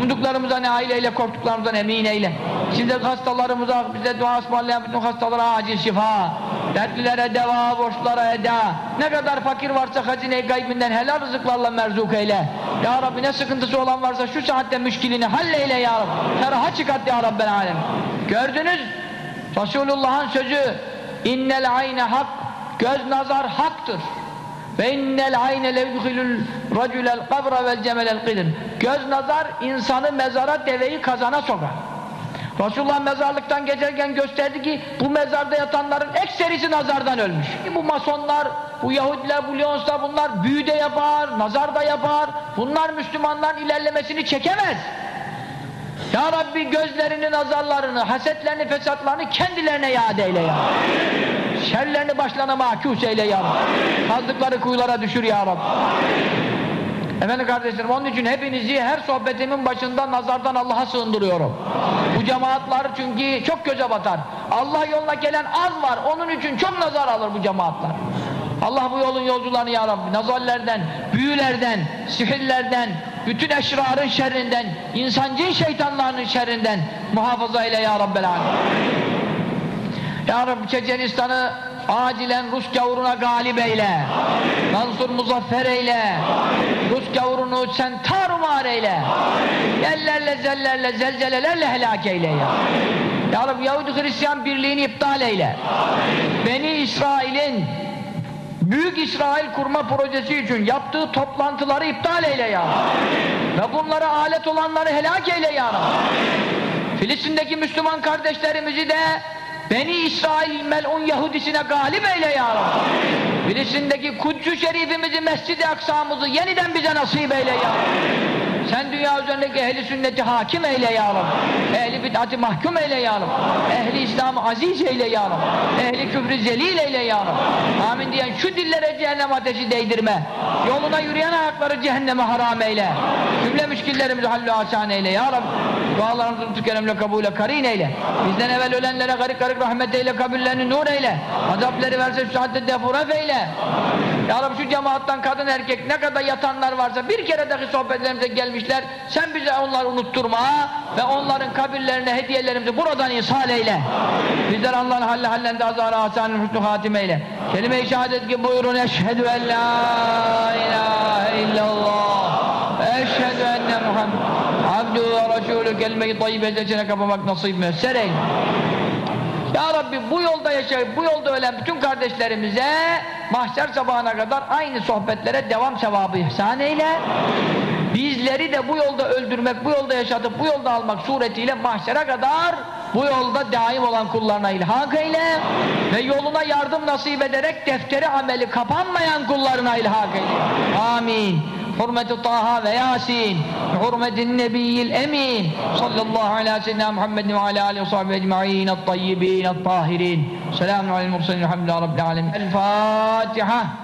Umduklarımıza nail eyle, korktuklarımızdan emin eyle. Şimdi hastalarımıza, bize dua ısmarlayan bütün hastalara acil şifa. Dertlilere deva, borçlara eda. Ne kadar fakir varsa hazine-i gaybinden helal rızıklarla merzuk eyle. Ya Rabbi ne sıkıntısı olan varsa şu saatte müşkilini halleyle ya Rabbi. Feraha çıkart ya Rabbel alem. Gördünüz Resulullah'ın sözü innel ayne hak göz nazar haktır. Ve innel ayne levdhilul raculel kabra vel cemelel qidir. Göz nazar insanı mezara deveyi kazana sokar. Resulullah mezarlıktan geçerken gösterdi ki bu mezarda yatanların ekserisi nazardan ölmüş. Bu masonlar, bu Yahudiler, bu Lyonslar bunlar büyü de yapar, nazar da yapar. Bunlar Müslümanların ilerlemesini çekemez. Ya Rabbi gözlerini, nazarlarını, hasetlerini, fesatlarını kendilerine iade eyle ya. Şerlerini başlarına mahkus eyle ya Rabbi. Kazdıkları kuyulara düşür ya Rabbi. Efendim kardeşlerim onun için hepinizi her sohbetimin başında nazardan Allah'a sığındırıyorum. Bu cemaatler çünkü çok göze batar. Allah yoluna gelen az var. Onun için çok nazar alır bu cemaatler. Allah bu yolun yolcularını ya Rabbi nazarlerden, büyülerden, sihirlerden, bütün eşrarın şerrinden, insancı şeytanlarının şerrinden muhafaza eyle ya Rabbel Alem. Ya Rabbi Çeçenistan'ı acilen Rus gavuruna galip eyle. Mansur muzaffer eyle. Rus gavurunu sen tarumar eyle. Yerlerle, zellerle, zelzelelerle helak eyle ya. Ya Rabbi Yahudi Hristiyan birliğini iptal eyle. Beni İsrail'in Büyük İsrail kurma projesi için yaptığı toplantıları iptal eyle ya. Ve bunlara alet olanları helak eyle ya. Filistin'deki Müslüman kardeşlerimizi de Beni İsrail melun Yahudisine galip eyle ya Rabbi. Filistin'deki Kudüs şerifimizi, Mescid-i Aksa'mızı yeniden bize nasip eyle ya Rabbi. Sen dünya üzerindeki ehli sünneti hakim eyle ya Rabbi. Ehli bid'ati mahkum eyle ya Rabbi. Ehli İslam'ı aziz eyle ya Rabbi. Ehli küfrü zelil eyle ya Rabbi. Amin diyen şu dillere cehennem ateşi değdirme. Yoluna yürüyen ayakları cehenneme haram eyle. Cümle müşkillerimizi hallü asan eyle ya Rabbi. Dualarımızı tükeremle kabule karin eyle. Bizden evvel ölenlere garip garip rahmet eyle, kabullerini nur eyle. Azapları verse saatte defuref eyle. Ya Rabbi şu cemaattan kadın erkek ne kadar yatanlar varsa bir kere dahi sohbetlerimize gelmişler. Sen bize onları unutturma ve onların kabirlerine hediyelerimizi buradan ishal eyle. Bizler Allah'ın halle hallende azara hasanın hüsnü hatim eyle. Kelime-i şehadet ki buyurun eşhedü en la ilahe illallah ve eşhedü enne Muhammed abdü ve resulü kelime-i tayyibe zecene kapamak nasip müesser eyle. Ya Rabbi bu yolda yaşayıp bu yolda ölen bütün kardeşlerimize mahşer sabahına kadar aynı sohbetlere devam sevabı ihsan eyle. Bizleri de bu yolda öldürmek, bu yolda yaşatıp bu yolda almak suretiyle mahşere kadar bu yolda daim olan kullarına ilhak eyle ve yoluna yardım nasip ederek defteri ameli kapanmayan kullarına ilhak eyle. Amin. Hürmeti Taha ve Yasin. Hürmetin Nebiyyil Emin. Sallallahu ala seyyidina Muhammed ve ala alihi ve sahbihi ecma'in. Et-tayyibin et-tahirin Selamun aleyhi ve sellem. Elhamdülillahi Rabbil alemin El Fatiha